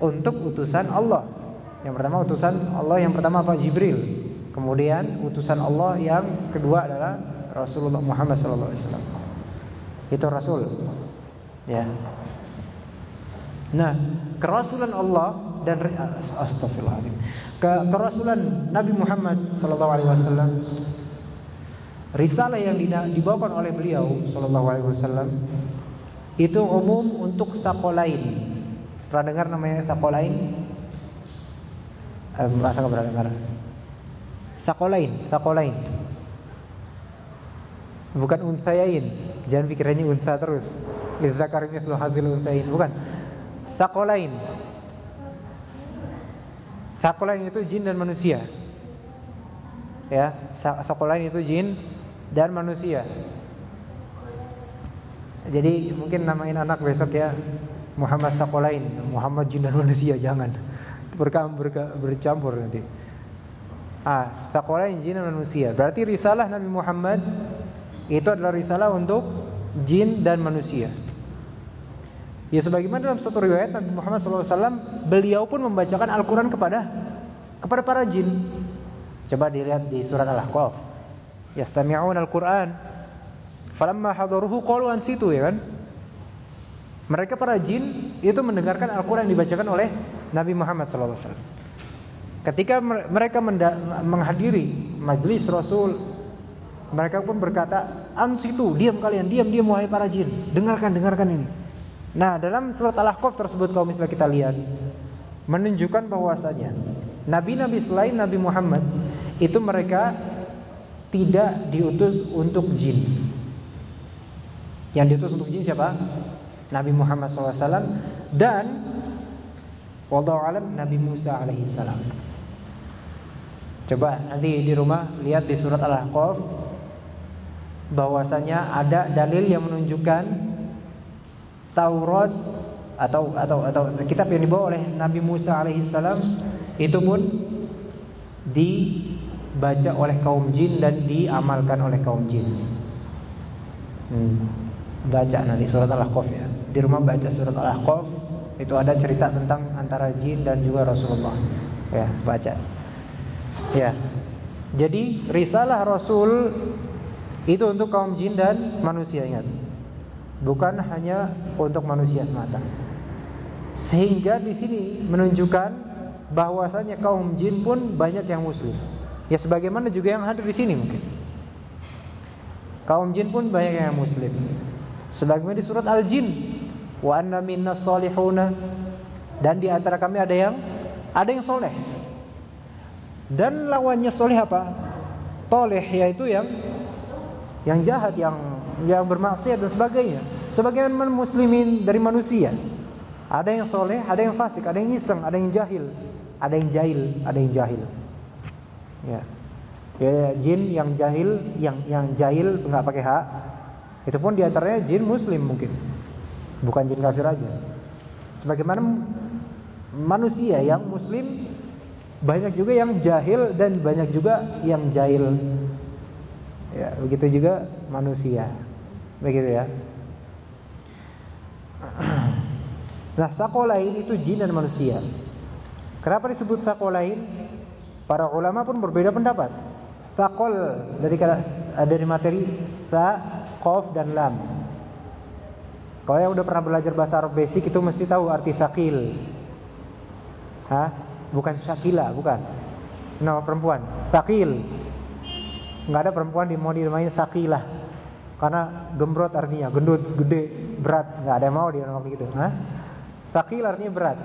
S1: untuk utusan Allah. Yang pertama utusan Allah yang pertama apa? Jibril. Kemudian utusan Allah yang kedua adalah Rasulullah Muhammad wasallam. Itu rasul. Ya. Nah, kerasulan Allah dan astagfirullahaladzim ke kerasulan Nabi Muhammad sallallahu alaihi risalah yang dibawakan oleh beliau sallallahu alaihi itu umum untuk sakolain. Pernah dengar namanya sakolain? Eh, merasa enggak pernah dengar? Sakolain, sakolain. Bukan unsayain. Jangan pikirannya unsa terus. Lizzakar mithlu hadzil unsayain, bukan. Sakolain. Sakolain itu jin dan manusia. Ya, sakolain itu jin dan manusia. Jadi mungkin namain anak besok ya Muhammad Sakolain, Muhammad jin dan manusia jangan. Bercampur bercampur nanti. Ah, Sakolain jin dan manusia. Berarti risalah Nabi Muhammad itu adalah risalah untuk jin dan manusia. Ya sebagaimana dalam satu riwayat Nabi Muhammad SAW beliau pun membacakan Al-Quran kepada kepada para jin. Coba dilihat di surat Al-Ahqaf. Yastami'un Al-Quran. Falamma hadaruhu qalu ansitu ya kan? Mereka para jin itu mendengarkan Al-Quran yang dibacakan oleh Nabi Muhammad SAW. Ketika mereka menghadiri majlis Rasul, mereka pun berkata, "Ansitu, diam kalian, diam, diam wahai para jin. Dengarkan, dengarkan ini." Nah, dalam surat Al-Ahqaf tersebut kalau misalnya kita lihat menunjukkan bahwasanya nabi-nabi selain Nabi Muhammad itu mereka tidak diutus untuk jin. Yang diutus untuk jin siapa? Nabi Muhammad SAW dan wallahu alam Nabi Musa alaihi salam. Coba nanti di rumah lihat di surat Al-Ahqaf bahwasanya ada dalil yang menunjukkan Taurat atau atau atau kitab yang dibawa oleh Nabi Musa alaihissalam itu pun dibaca oleh kaum jin dan diamalkan oleh kaum jin. Hmm. Baca nanti surat Al-Ahqaf ya. Di rumah baca surat Al-Ahqaf itu ada cerita tentang antara jin dan juga Rasulullah. Ya, baca. Ya. Jadi risalah Rasul itu untuk kaum jin dan manusia ingat bukan hanya untuk manusia semata. Sehingga di sini menunjukkan bahwasanya kaum jin pun banyak yang muslim. Ya sebagaimana juga yang hadir di sini mungkin. Kaum jin pun banyak yang muslim. Sebagaimana di surat Al-Jin, wa anna minnas solihuna dan di antara kami ada yang ada yang soleh. Dan lawannya soleh apa? Toleh yaitu yang yang jahat, yang yang bermaksiat dan sebagainya. Sebagian muslimin dari manusia. Ada yang soleh, ada yang fasik, ada yang iseng, ada yang jahil, ada yang jahil, ada yang jahil. Ya. Ya, jin yang jahil, yang yang jahil nggak pakai hak, itu pun di antaranya jin muslim mungkin, bukan jin kafir aja. Sebagaimana manusia yang muslim banyak juga yang jahil dan banyak juga yang jahil. Ya, begitu juga manusia. Begitu ya. [CLEARS THROAT] Nah, sakolain itu jin dan manusia. Kenapa disebut sakolain? Para ulama pun berbeda pendapat. Sakol dari kata dari materi sa, kof dan lam. Kalau yang udah pernah belajar bahasa Arab basic itu mesti tahu arti sakil. Hah? Bukan syakila, bukan. Nama perempuan, sakil. Enggak ada perempuan di mau dinamain sakilah.
S2: Karena gembrot artinya gendut, gede, berat, nggak ada yang mau dia ngomong gitu. Hah? Takil artinya berat.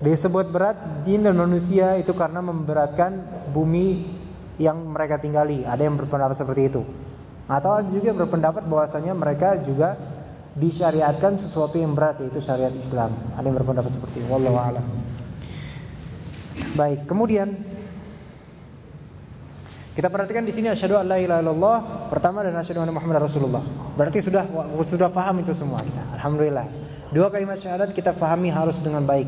S2: Disebut berat jin dan manusia itu karena memberatkan bumi yang mereka tinggali. Ada yang berpendapat seperti itu. Atau juga berpendapat bahwasanya mereka juga disyariatkan sesuatu yang berat yaitu syariat Islam. Ada yang berpendapat seperti itu. Wallahu a'lam. Baik, kemudian kita perhatikan di sini asyhadu alla ilaha illallah pertama dan asyhadu anna muhammadar rasulullah. Berarti sudah sudah paham itu semua kita. Alhamdulillah. Dua kalimat syahadat kita pahami harus dengan baik.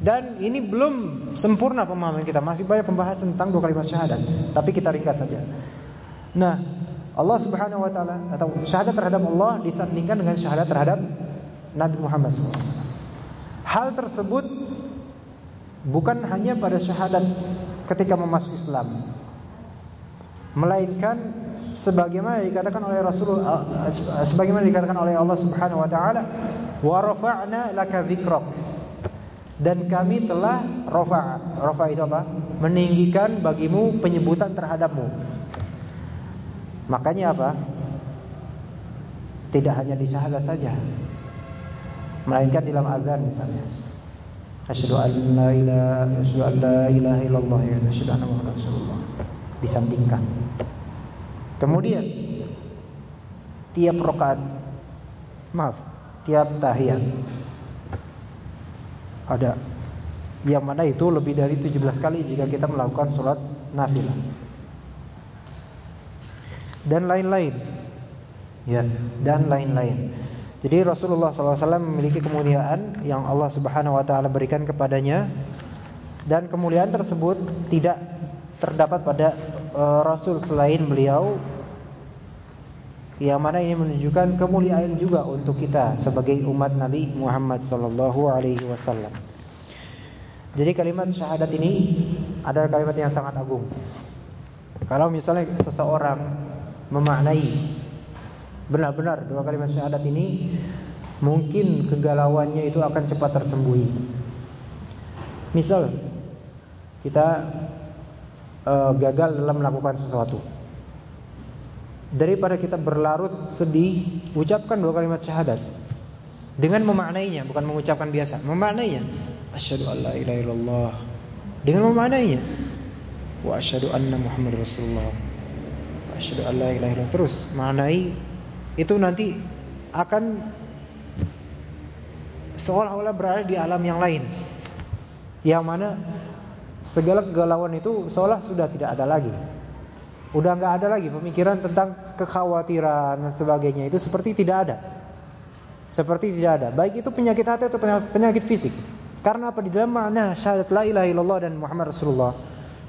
S2: Dan ini belum sempurna pemahaman kita, masih banyak pembahasan tentang dua kalimat syahadat, tapi kita ringkas saja. Nah, Allah Subhanahu wa taala atau syahadat terhadap Allah disandingkan dengan syahadat terhadap Nabi Muhammad SAW. Hal tersebut bukan hanya pada syahadat ketika memasuki Islam, melainkan sebagaimana dikatakan oleh Rasul sebagaimana dikatakan oleh Allah Subhanahu wa taala wa rafa'na laka dzikrak dan kami telah rafa rafa itu apa? Meninggikan bagimu penyebutan terhadapmu makanya apa? Tidak hanya di syahadat saja melainkan dalam azan misalnya. Asyhadu an la ilaha illallah ya asyhadu anna muhammadar rasulullah. Disandingkan. Kemudian tiap rakaat maaf, tiap tahiyat. Ada. Yang mana itu lebih dari 17 kali jika kita melakukan sholat nafilah. Dan lain-lain. Ya, dan lain-lain. Jadi Rasulullah SAW memiliki kemuliaan yang Allah Subhanahu wa taala berikan kepadanya dan kemuliaan tersebut tidak terdapat pada uh, rasul selain beliau yang mana ini menunjukkan kemuliaan juga untuk kita sebagai umat Nabi Muhammad sallallahu alaihi wasallam. Jadi kalimat syahadat ini adalah kalimat yang sangat agung. Kalau misalnya seseorang memaknai benar-benar dua kalimat syahadat ini, mungkin kegalauannya itu akan cepat tersembunyi. Misal kita uh, gagal dalam melakukan sesuatu. Daripada kita berlarut sedih, ucapkan dua kalimat syahadat. Dengan memaknainya, bukan mengucapkan biasa, memaknainya. Asyhadu an la ilaha illallah. Dengan memaknainya. Wa asyhadu anna Muhammad Rasulullah. Asyhadu an la ilaha illallah. Terus maknai itu nanti akan seolah-olah berada di alam yang lain. Yang mana segala kegalauan itu seolah sudah tidak ada lagi. Udah nggak ada lagi pemikiran tentang kekhawatiran dan sebagainya itu seperti tidak ada. Seperti tidak ada. Baik itu penyakit hati atau penyakit fisik. Karena apa di dalam makna syahadat la ilaha illallah dan Muhammad Rasulullah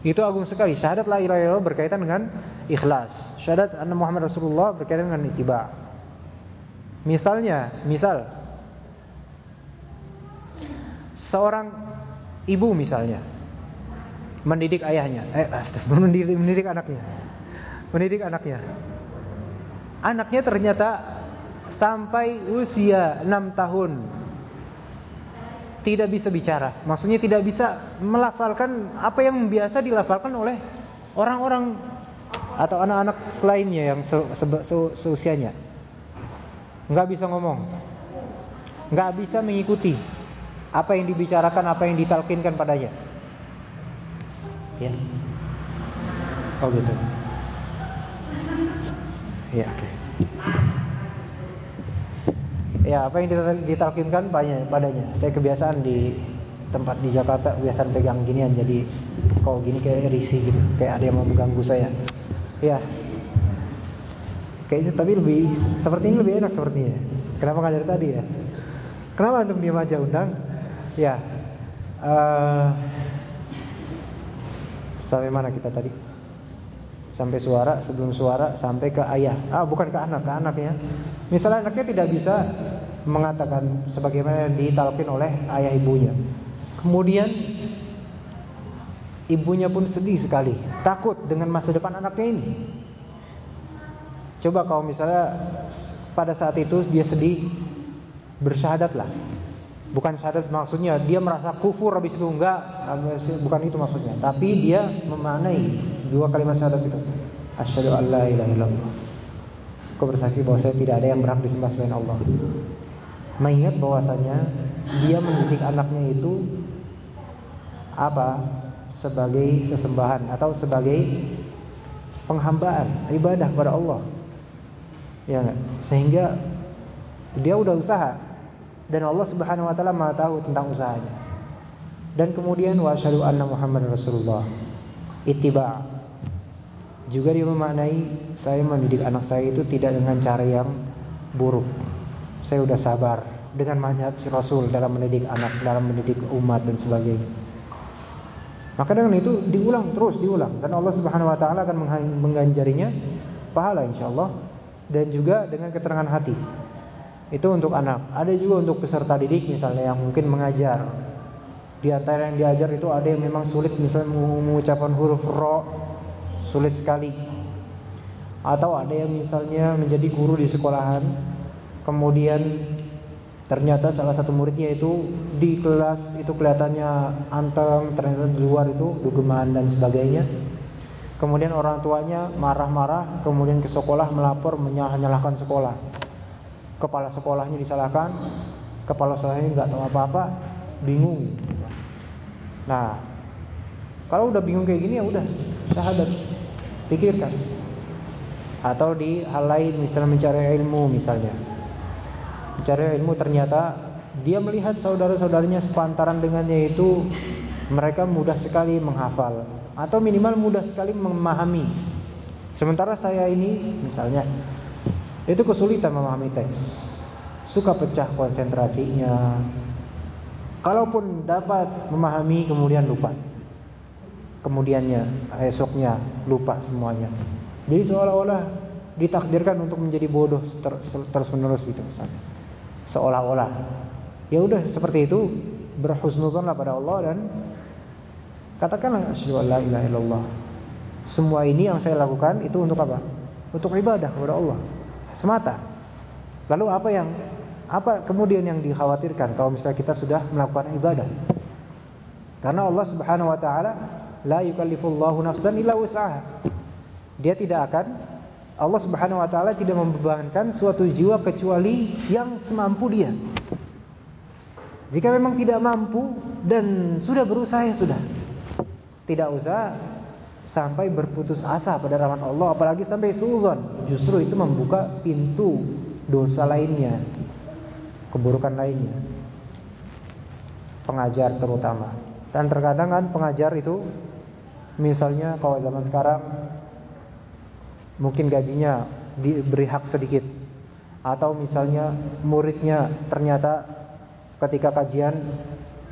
S2: itu agung sekali. Syahadat la ilaha illallah berkaitan dengan ikhlas. Syahadat anna Muhammad Rasulullah berkaitan dengan ittiba. Misalnya, misal seorang ibu misalnya mendidik ayahnya, eh [LAUGHS] mendidik, mendidik anaknya, mendidik anaknya. Anaknya ternyata sampai usia 6 tahun tidak bisa bicara, maksudnya tidak bisa melafalkan apa yang biasa dilafalkan oleh orang-orang atau anak-anak selainnya yang se se se seusianya. Nggak bisa ngomong, nggak bisa mengikuti apa yang dibicarakan, apa yang ditalkinkan padanya. Ya. Oh gitu. Ya oke. Okay. ya apa yang ditalkinkan banyak padanya. Saya kebiasaan di tempat di Jakarta kebiasaan pegang ginian. Jadi kalau gini kayak risih gitu. Kayak ada yang mau mengganggu saya ya kayaknya tapi lebih seperti ini lebih enak sepertinya kenapa nggak dari tadi ya kenapa untuk diam aja undang ya uh, Sampai mana kita tadi? Sampai suara, sebelum suara sampai ke ayah. Ah, bukan ke anak, ke anak ya. Misalnya anaknya tidak bisa mengatakan sebagaimana ditalkin oleh ayah ibunya. Kemudian ibunya pun sedih sekali, takut dengan masa depan anaknya ini. Coba kalau misalnya pada saat itu dia sedih, bersyahadatlah Bukan syahadat maksudnya dia merasa kufur habis itu enggak, bukan itu maksudnya. Tapi dia memaknai dua kalimat syahadat itu. Asyhadu an la ilaha illallah. Aku bersaksi bahwa saya tidak ada yang berhak disembah selain Allah. Mengingat bahwasanya dia mendidik anaknya itu apa? Sebagai sesembahan atau sebagai penghambaan, ibadah kepada Allah. Ya enggak? Sehingga dia udah usaha dan Allah Subhanahu wa taala Maha tahu tentang usahanya. Dan kemudian wa anna Muhammad Rasulullah. Ittiba. Juga dia memaknai saya mendidik anak saya itu tidak dengan cara yang buruk. Saya sudah sabar dengan manhaj Rasul dalam mendidik anak, dalam mendidik umat dan sebagainya. Maka dengan itu diulang terus diulang dan Allah Subhanahu wa taala akan mengganjarinya pahala insyaallah dan juga dengan keterangan hati. Itu untuk anak. Ada juga untuk peserta didik misalnya yang mungkin mengajar. Di antara yang diajar itu ada yang memang sulit misalnya mengucapkan huruf ro sulit sekali. Atau ada yang misalnya menjadi guru di sekolahan kemudian Ternyata salah satu muridnya itu di kelas itu kelihatannya anteng, ternyata di luar itu dugeman dan sebagainya. Kemudian orang tuanya marah-marah, kemudian ke sekolah melapor menyalahkan sekolah. Kepala sekolahnya disalahkan, kepala sekolahnya nggak tahu apa-apa, bingung. Nah, kalau udah bingung kayak gini ya udah syahadat, pikirkan. Atau di hal lain misalnya mencari ilmu misalnya mencari ilmu ternyata dia melihat saudara-saudaranya sepantaran dengannya itu mereka mudah sekali menghafal atau minimal mudah sekali memahami. Sementara saya ini misalnya itu kesulitan memahami teks. Suka pecah konsentrasinya. Kalaupun dapat memahami kemudian lupa. Kemudiannya esoknya lupa semuanya. Jadi seolah-olah ditakdirkan untuk menjadi bodoh terus-menerus gitu misalnya seolah-olah. Ya udah seperti itu, berhusnudzonlah pada Allah dan katakanlah asyhadu an. Semua ini yang saya lakukan itu untuk apa? Untuk ibadah kepada Allah semata. Lalu apa yang apa kemudian yang dikhawatirkan kalau misalnya kita sudah melakukan ibadah? Karena Allah Subhanahu wa taala la yukallifullahu nafsan illa wus'aha. Dia tidak akan Allah Subhanahu wa taala tidak membebankan suatu jiwa kecuali yang semampu dia. Jika memang tidak mampu dan sudah berusaha ya sudah. Tidak usah sampai berputus asa pada rahmat Allah apalagi sampai suudzon. Justru itu membuka pintu dosa lainnya, keburukan lainnya. Pengajar terutama. Dan terkadang kan pengajar itu misalnya kalau zaman sekarang mungkin gajinya diberi hak sedikit. Atau misalnya muridnya ternyata ketika kajian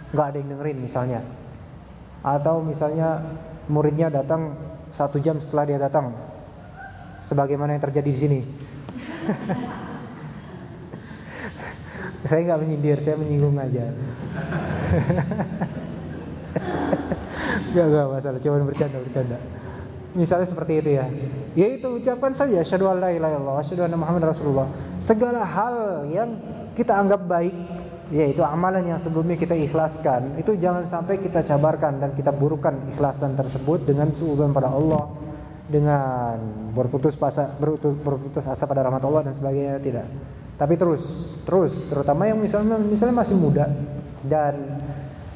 S2: nggak ada yang dengerin misalnya. Atau misalnya muridnya datang satu jam setelah dia datang. Sebagaimana yang terjadi di sini. [LAUGHS] Saya nggak menyindir saya menyinggung aja. [LAUGHS] Gak, gak masalah, cuma bercanda, bercanda. Misalnya seperti itu ya. Yaitu ucapan saja asyhadu an la ilaha illallah anna muhammad rasulullah. Segala hal yang kita anggap baik yaitu amalan yang sebelumnya kita ikhlaskan, itu jangan sampai kita cabarkan dan kita burukkan ikhlasan tersebut dengan suudzon pada Allah dengan berputus asa berputus, berputus asa pada rahmat Allah dan sebagainya tidak. Tapi terus, terus terutama yang misalnya misalnya masih muda dan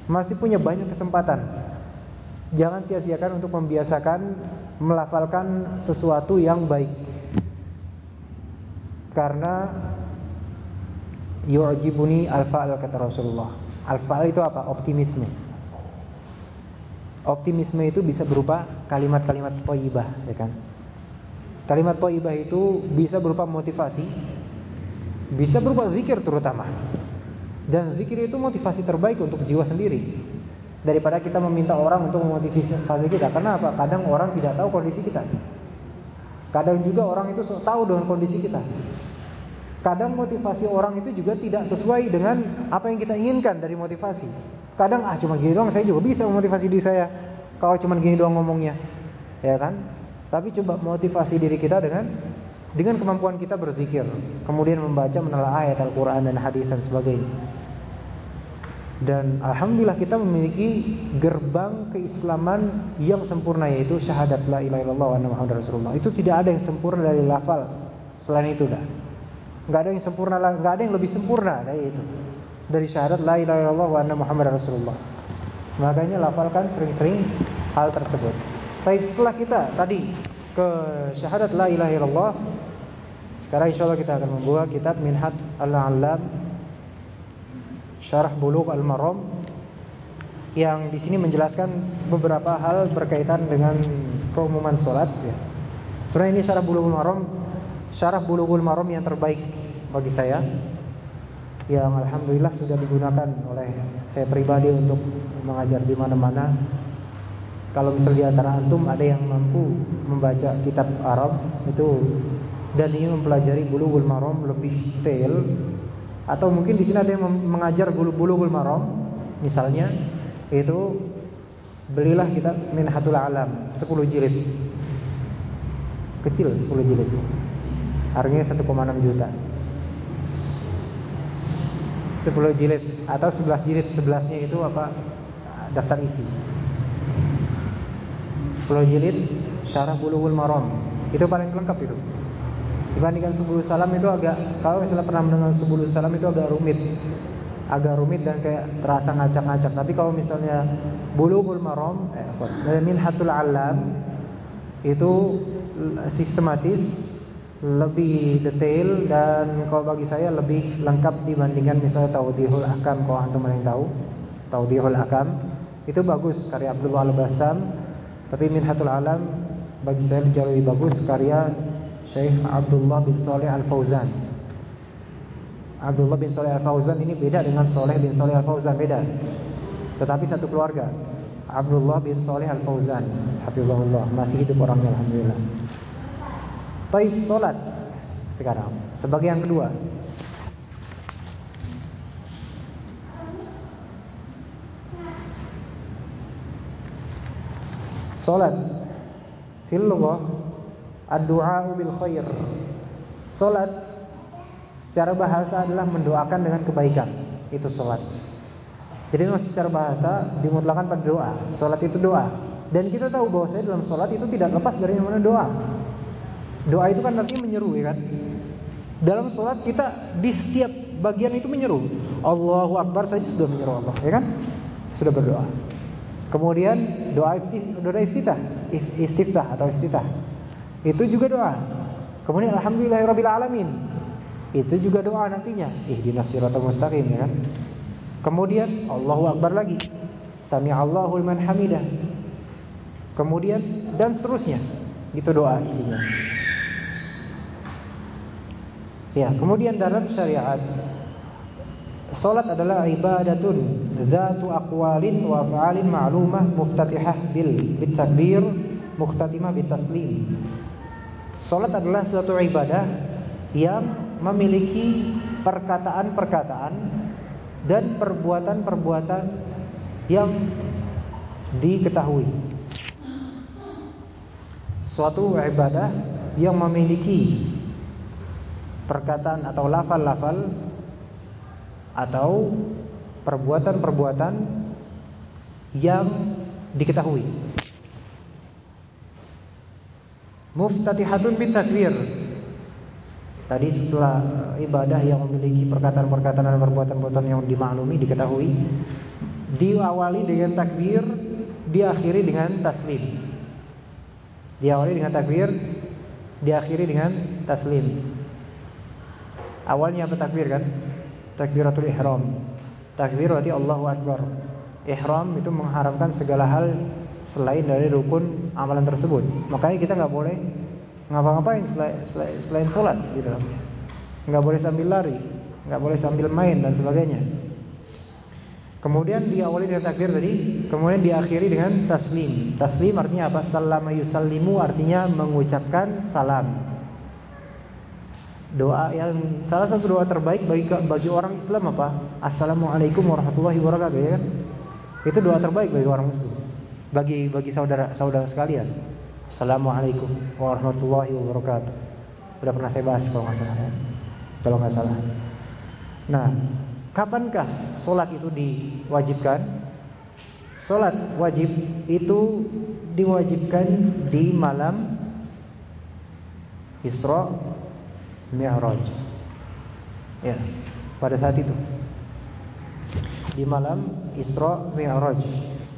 S2: masih punya banyak kesempatan. Jangan sia-siakan untuk membiasakan melafalkan sesuatu yang baik. Karena yu'jibuni al-fa'al kata Rasulullah. Al-fa'al itu apa? Optimisme. Optimisme itu bisa berupa kalimat-kalimat thayyibah, ya kan? Kalimat thayyibah itu bisa berupa motivasi, bisa berupa zikir terutama. Dan zikir itu motivasi terbaik untuk jiwa sendiri daripada kita meminta orang untuk memotivasi kita. Karena apa? Kadang orang tidak tahu kondisi kita. Kadang juga orang itu tahu dengan kondisi kita. Kadang motivasi orang itu juga tidak sesuai dengan apa yang kita inginkan dari motivasi. Kadang ah cuma gini doang saya juga bisa memotivasi diri saya. Kalau cuma gini doang ngomongnya. Ya kan? Tapi coba motivasi diri kita dengan dengan kemampuan kita berzikir, kemudian membaca menelaah ayat Al-Qur'an dan hadis dan sebagainya. Dan alhamdulillah kita memiliki gerbang keislaman yang sempurna yaitu syahadat la ilaha illallah wa anna muhammadar rasulullah. Itu tidak ada yang sempurna dari lafal selain itu dah. Enggak ada yang sempurna enggak ada yang lebih sempurna dari itu. Dari syahadat la ilaha illallah wa muhammad rasulullah. Makanya lafalkan sering-sering hal tersebut. Baik setelah kita tadi ke syahadat la ilaha illallah, sekarang insyaallah kita akan membuka kitab Minhat Al-Alam Syarah Bulugh Al-Maram yang di sini menjelaskan beberapa hal berkaitan dengan keumuman salat ya. Sebenarnya ini syarah Bulughul Maram, syarah Bulughul Maram yang terbaik bagi saya yang alhamdulillah sudah digunakan oleh saya pribadi untuk mengajar di mana-mana. Kalau misalnya di antara antum ada yang mampu membaca kitab Arab itu dan ingin mempelajari Bulughul Maram lebih detail atau mungkin di sini ada yang mengajar Bulughul Maram misalnya itu belilah kitab Minhatul Alam 10 jilid. Kecil 10 jilid. Harganya 1,6 juta. 10 jilid atau 11 jilid 11 nya itu apa daftar isi. 10 jilid syarah bulughul maram itu paling lengkap itu dibandingkan subul salam itu agak kalau misalnya pernah mendengar subul salam itu agak rumit. Agak rumit dan kayak terasa ngacak-ngacak. Tapi kalau misalnya bulughul maram eh, minhatul alam itu sistematis, lebih detail dan kalau bagi saya lebih lengkap dibandingkan misalnya Taudihul Akam kalau antum yang tahu. Taudihul Akam itu bagus karya Abdullah Al-Bassam, tapi Minhatul Alam bagi saya jauh lebih bagus karya Syekh Abdullah bin Saleh Al-Fauzan. Abdullah bin Saleh Al-Fauzan ini beda dengan Saleh bin Saleh Al-Fauzan beda. Tetapi satu keluarga. Abdullah bin Saleh Al-Fauzan, hafizahullah, masih hidup orangnya alhamdulillah. Taib salat sekarang sebagai yang kedua. Salat fil lughah ad-du'a bil khair. Salat secara bahasa adalah mendoakan dengan kebaikan. Itu salat. Jadi masih secara bahasa dimutlakan pada doa. Salat itu doa. Dan kita tahu bahwa saya dalam salat itu tidak lepas dari yang mana doa. Doa itu kan artinya menyeru ya kan. Dalam salat kita di setiap bagian itu menyeru. Allahu Akbar saja sudah menyeru Allah, ya kan? Sudah berdoa. Kemudian doa doa iftitah, istiftah atau iftitah. Itu juga doa. Kemudian alhamdulillahirabbil alamin. Itu juga doa nantinya. Ihdinas siratal mustaqim ya kan? Kemudian Allahu Akbar lagi. Sami Allahu liman hamidah. Kemudian dan seterusnya. Itu doa isinya. Ya, kemudian dalam syariat Salat adalah ibadatun Zatu aqwalin wa fa'alin ma'lumah Muftatihah bil bitakbir Muftatimah bitaslim Salat adalah suatu ibadah Yang memiliki perkataan-perkataan dan perbuatan-perbuatan yang diketahui. Suatu ibadah yang memiliki perkataan atau lafal-lafal atau perbuatan-perbuatan yang diketahui. Muftatihatun bitakbir Tadi setelah ibadah yang memiliki perkataan-perkataan dan perbuatan-perbuatan yang dimaklumi, diketahui, diawali dengan takbir, diakhiri dengan taslim. Diawali dengan takbir, diakhiri dengan taslim. Awalnya apa takbir kan? Takbiratul ihram. Takbir berarti Allahu Akbar. Ihram itu mengharamkan segala hal selain dari rukun amalan tersebut. Makanya kita nggak boleh ngapa-ngapain selain, selain, sholat gitu nggak boleh sambil lari nggak boleh sambil main dan sebagainya. Kemudian diawali dengan takbir tadi kemudian diakhiri dengan taslim. Taslim artinya apa? Salama yusallimu artinya mengucapkan salam. Doa yang salah satu doa terbaik bagi bagi orang Islam apa? Assalamualaikum warahmatullahi wabarakatuh ya kan? Itu doa terbaik bagi orang Muslim bagi bagi saudara saudara sekalian Assalamualaikum warahmatullahi wabarakatuh. Sudah pernah saya bahas kalau nggak salah. Ya? Kalau nggak salah. Nah, kapankah sholat itu diwajibkan? Sholat wajib itu diwajibkan di malam Isra Mi'raj. Ya, pada saat itu. Di malam Isra Mi'raj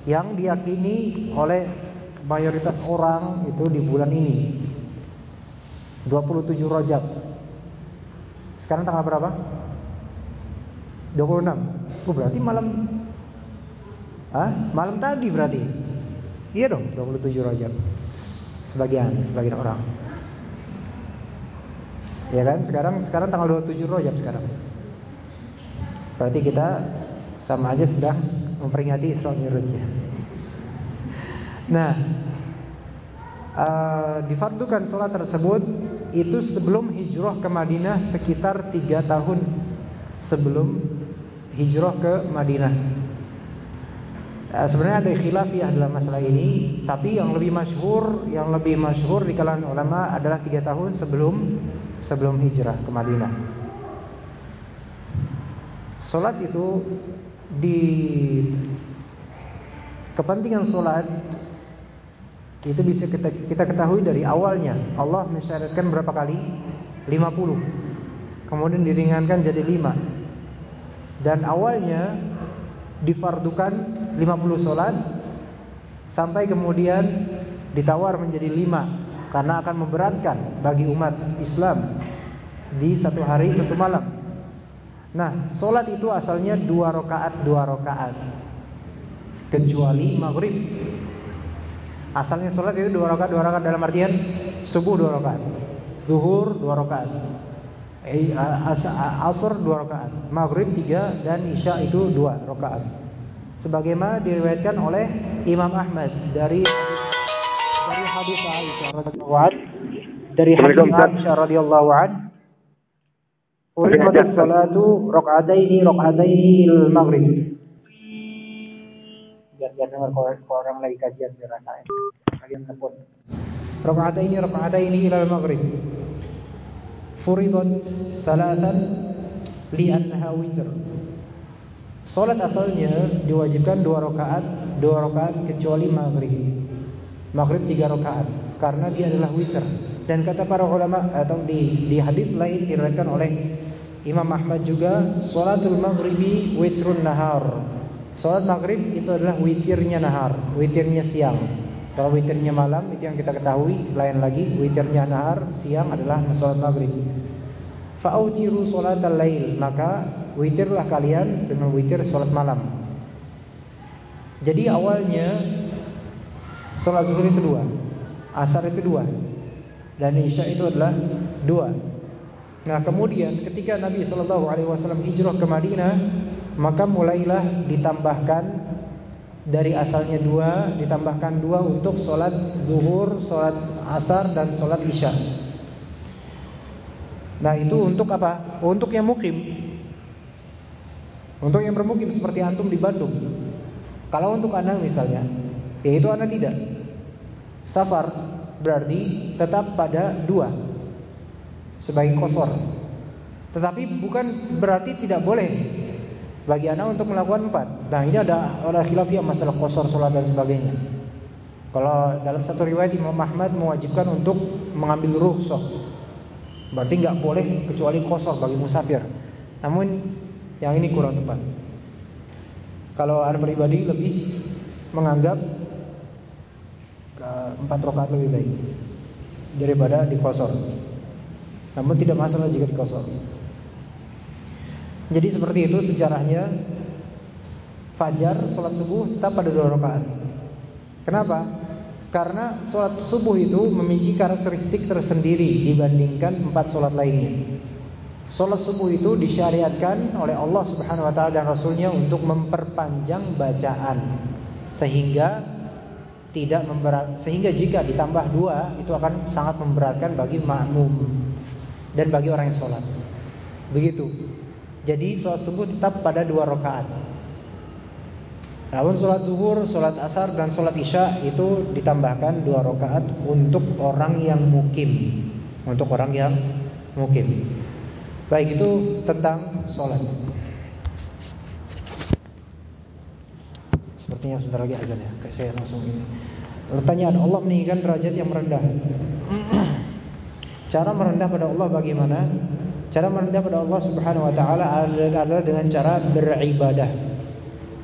S2: yang diyakini oleh mayoritas orang itu di bulan ini. 27 Rajab. Sekarang tanggal berapa? 26. Oh, berarti malam Hah? Malam tadi berarti. Iya dong, 27 Rajab. Sebagian, sebagian orang. Ya kan? Sekarang sekarang tanggal 27 Rajab sekarang. Berarti kita sama aja sedang memperingati Isra Mi'raj. Nah, uh, difardukan sholat tersebut itu sebelum hijrah ke Madinah sekitar tiga tahun sebelum hijrah ke Madinah. Uh, sebenarnya ada khilafiyah dalam masalah ini, tapi yang lebih masyhur, yang lebih masyhur di kalangan ulama adalah tiga tahun sebelum sebelum hijrah ke Madinah. Salat itu di kepentingan salat itu bisa kita, kita ketahui dari awalnya. Allah mensyaratkan berapa kali? 50. Kemudian diringankan jadi 5. Dan awalnya difardukan 50 salat sampai kemudian ditawar menjadi 5 karena akan memberatkan bagi umat Islam di satu hari satu malam. Nah, solat itu asalnya dua rakaat dua rakaat, kecuali maghrib. Asalnya solat itu dua rakaat dua rakaat dalam artian subuh dua rakaat, zuhur dua rakaat, eh, asar dua rakaat, maghrib tiga dan isya itu dua rakaat. Sebagaimana diriwayatkan oleh Imam Ahmad dari dari hadis Aisyah radhiyallahu an dari hadis Aisyah radhiyallahu an Urimat salatu rakaataini rakaataini al-maghrib. Biar biar dengar kalau orang lagi kajian biar rasain. Kalian telepon. Rakaataini rakaataini ila al-maghrib. Furidat thalathan li'annaha witr. Salat asalnya diwajibkan dua rakaat, dua rakaat kecuali maghrib. Maghrib tiga rakaat karena dia adalah witr. Dan kata para ulama atau di di hadis lain diriwayatkan oleh Imam Ahmad juga Salatul maghribi witrun nahar. Salat maghrib itu adalah witirnya nahar Witirnya siang. Kalau witirnya malam itu yang kita ketahui Lain lagi witirnya nahar Siang adalah salat maghrib. Fa'autiru salatal lail Maka witirlah kalian dengan witir salat malam. Jadi awalnya Salat zuhur itu dua Asar itu dua Dan isya itu adalah dua Nah kemudian ketika Nabi Shallallahu Alaihi Wasallam hijrah ke Madinah, maka mulailah ditambahkan dari asalnya dua, ditambahkan dua untuk sholat zuhur, sholat asar dan sholat isya. Nah itu untuk apa? Untuk yang mukim, untuk yang bermukim seperti antum di Bandung. Kalau untuk anak misalnya, yaitu anak tidak safar berarti tetap pada dua sebagai kosor. Tetapi bukan berarti tidak boleh bagi anak untuk melakukan empat. Nah ini ada orang khilafiyah masalah kosor, sholat dan sebagainya. Kalau dalam satu riwayat Imam Ahmad mewajibkan untuk mengambil rukhsah. Berarti nggak boleh kecuali kosor bagi musafir. Namun yang ini kurang tepat. Kalau anak pribadi lebih menganggap empat rakaat lebih baik daripada di kosor. Namun tidak masalah jika dikosor. Jadi seperti itu sejarahnya Fajar, sholat subuh tetap pada dua rakaat. Kenapa? Karena sholat subuh itu memiliki karakteristik tersendiri dibandingkan empat sholat lainnya. Sholat subuh itu disyariatkan oleh Allah Subhanahu Wa Taala dan Rasulnya untuk memperpanjang bacaan sehingga tidak memberat sehingga jika ditambah dua itu akan sangat memberatkan bagi makmum dan bagi orang yang sholat. Begitu. Jadi sholat subuh tetap pada dua rakaat. Namun sholat zuhur, sholat asar dan sholat isya itu ditambahkan dua rakaat untuk orang yang mukim, untuk orang yang mukim. Baik itu tentang sholat. Sepertinya sebentar lagi azan ya. Saya langsung ini. Pertanyaan Allah meninggikan derajat yang merendah. [CLEARS THROAT] Cara merendah pada Allah bagaimana? Cara merendah pada Allah Subhanahu wa taala adalah dengan cara beribadah.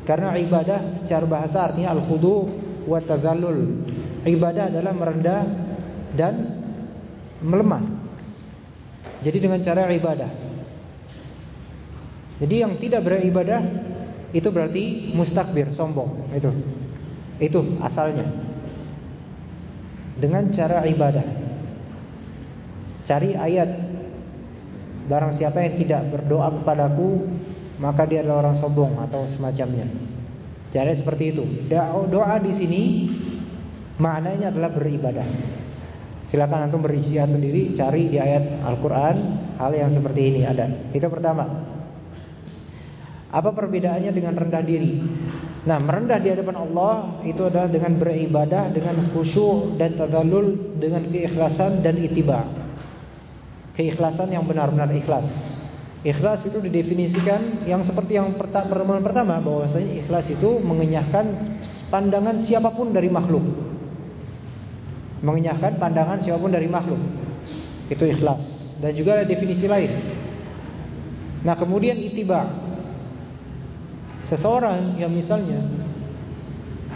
S2: Karena ibadah secara bahasa artinya al-khudu wa tazallul. Ibadah adalah merendah dan melemah. Jadi dengan cara ibadah. Jadi yang tidak beribadah itu berarti mustakbir, sombong. Itu. Itu asalnya. Dengan cara ibadah. Cari ayat. Barang siapa yang tidak berdoa kepadaku Maka dia adalah orang sombong Atau semacamnya. Jadi seperti itu. Doa di sini Maknanya adalah beribadah. Silakan antum berisiat sendiri Cari di ayat Al-Quran Hal yang seperti ini ada. Itu pertama. Apa perbedaannya dengan rendah diri? Nah merendah di hadapan Allah Itu adalah dengan beribadah Dengan khusyuk dan tadalul Dengan keikhlasan dan itibar keikhlasan yang benar-benar ikhlas. Ikhlas itu didefinisikan yang seperti yang pertemuan pertama bahwasanya ikhlas itu mengenyahkan pandangan siapa pun dari makhluk. Mengenyahkan pandangan siapa pun dari makhluk. Itu ikhlas. Dan juga ada definisi lain. Nah, kemudian itiba. Seseorang yang misalnya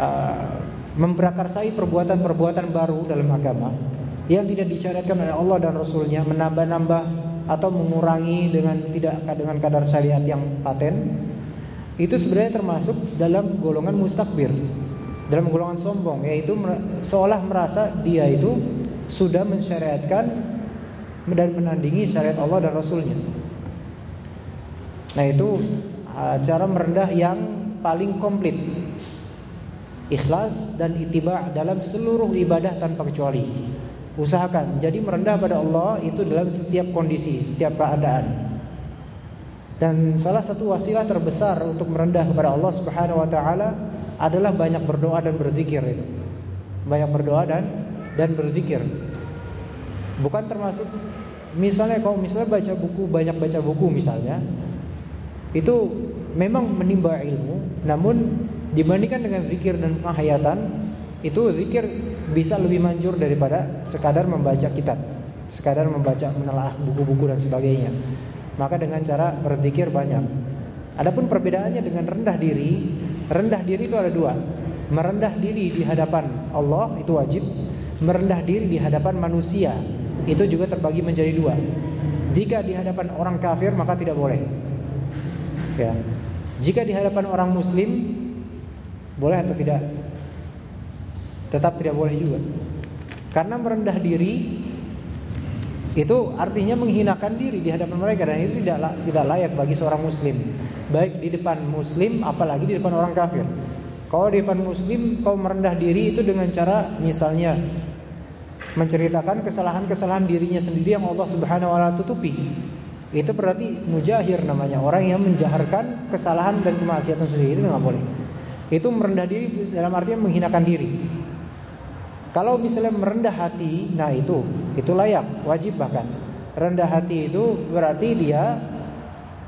S2: uh, memprakarsai perbuatan-perbuatan baru dalam agama yang tidak disyariatkan oleh Allah dan Rasulnya menambah-nambah atau mengurangi dengan tidak dengan kadar syariat yang paten itu sebenarnya termasuk dalam golongan mustakbir dalam golongan sombong yaitu seolah merasa dia itu sudah mensyariatkan dan menandingi syariat Allah dan Rasulnya. Nah itu cara merendah yang paling komplit ikhlas dan itiba dalam seluruh ibadah tanpa kecuali Usahakan jadi merendah pada Allah itu dalam setiap kondisi, setiap keadaan. Dan salah satu wasilah terbesar untuk merendah kepada Allah Subhanahu wa taala adalah banyak berdoa dan berzikir itu. Banyak berdoa dan dan berzikir. Bukan termasuk misalnya kalau misalnya baca buku, banyak baca buku misalnya, itu memang menimba ilmu, namun dibandingkan dengan zikir dan penghayatan, itu zikir bisa lebih manjur daripada sekadar membaca kitab, sekadar membaca menelaah buku-buku dan sebagainya. Maka dengan cara berzikir banyak. Adapun perbedaannya dengan rendah diri, rendah diri itu ada dua. Merendah diri di hadapan Allah itu wajib, merendah diri di hadapan manusia itu juga terbagi menjadi dua. Jika di hadapan orang kafir maka tidak boleh. Ya. Jika di hadapan orang muslim boleh atau tidak? Tetap tidak boleh juga. Karena merendah diri itu artinya menghinakan diri di hadapan mereka dan itu tidak tidak layak bagi seorang muslim. Baik di depan muslim apalagi di depan orang kafir. Kalau di depan muslim kau merendah diri itu dengan cara misalnya menceritakan kesalahan-kesalahan dirinya sendiri yang Allah Subhanahu wa taala tutupi. Itu berarti mujahir namanya, orang yang menjaharkan kesalahan dan kemaksiatan sendiri itu enggak boleh. Itu merendah diri dalam artinya menghinakan diri. Kalau misalnya merendah hati, nah itu itu layak, wajib bahkan. Rendah hati itu berarti dia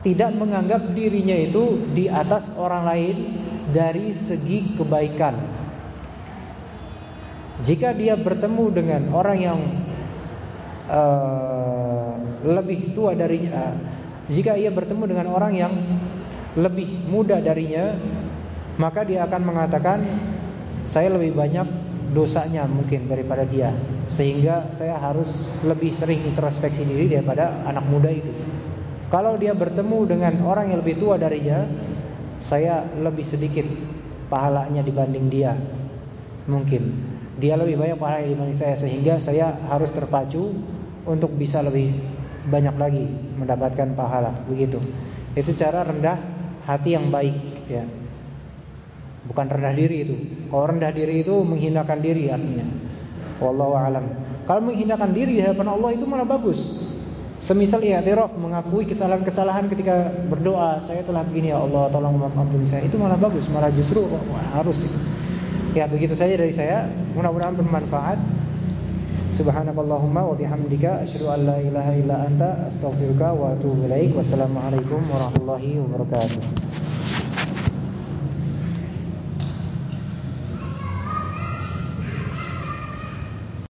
S2: tidak menganggap dirinya itu di atas orang lain dari segi kebaikan. Jika dia bertemu dengan orang yang uh, lebih tua darinya, uh, jika ia bertemu dengan orang yang lebih muda darinya, maka dia akan mengatakan saya lebih banyak dosanya mungkin daripada dia sehingga saya harus lebih sering introspeksi diri daripada anak muda itu. Kalau dia bertemu dengan orang yang lebih tua darinya, saya lebih sedikit pahalanya dibanding dia. Mungkin dia lebih banyak pahala dibanding saya sehingga saya harus terpacu untuk bisa lebih banyak lagi mendapatkan pahala begitu. Itu cara rendah hati yang baik ya. Bukan rendah diri itu. Kalau rendah diri itu menghinakan diri artinya. Wallahu alam. Kalau menghinakan diri di hadapan Allah itu malah bagus. Semisal i'tiraf mengakui kesalahan-kesalahan ketika berdoa, saya telah begini ya Allah, tolong ampuni saya. Itu malah bagus, malah justru harus itu. Ya begitu saja dari saya. Mudah-mudahan bermanfaat. Subhanakallahumma wa bihamdika asyhadu an la ilaha illa anta astaghfiruka wa atubu ilaik. Wassalamualaikum warahmatullahi wabarakatuh.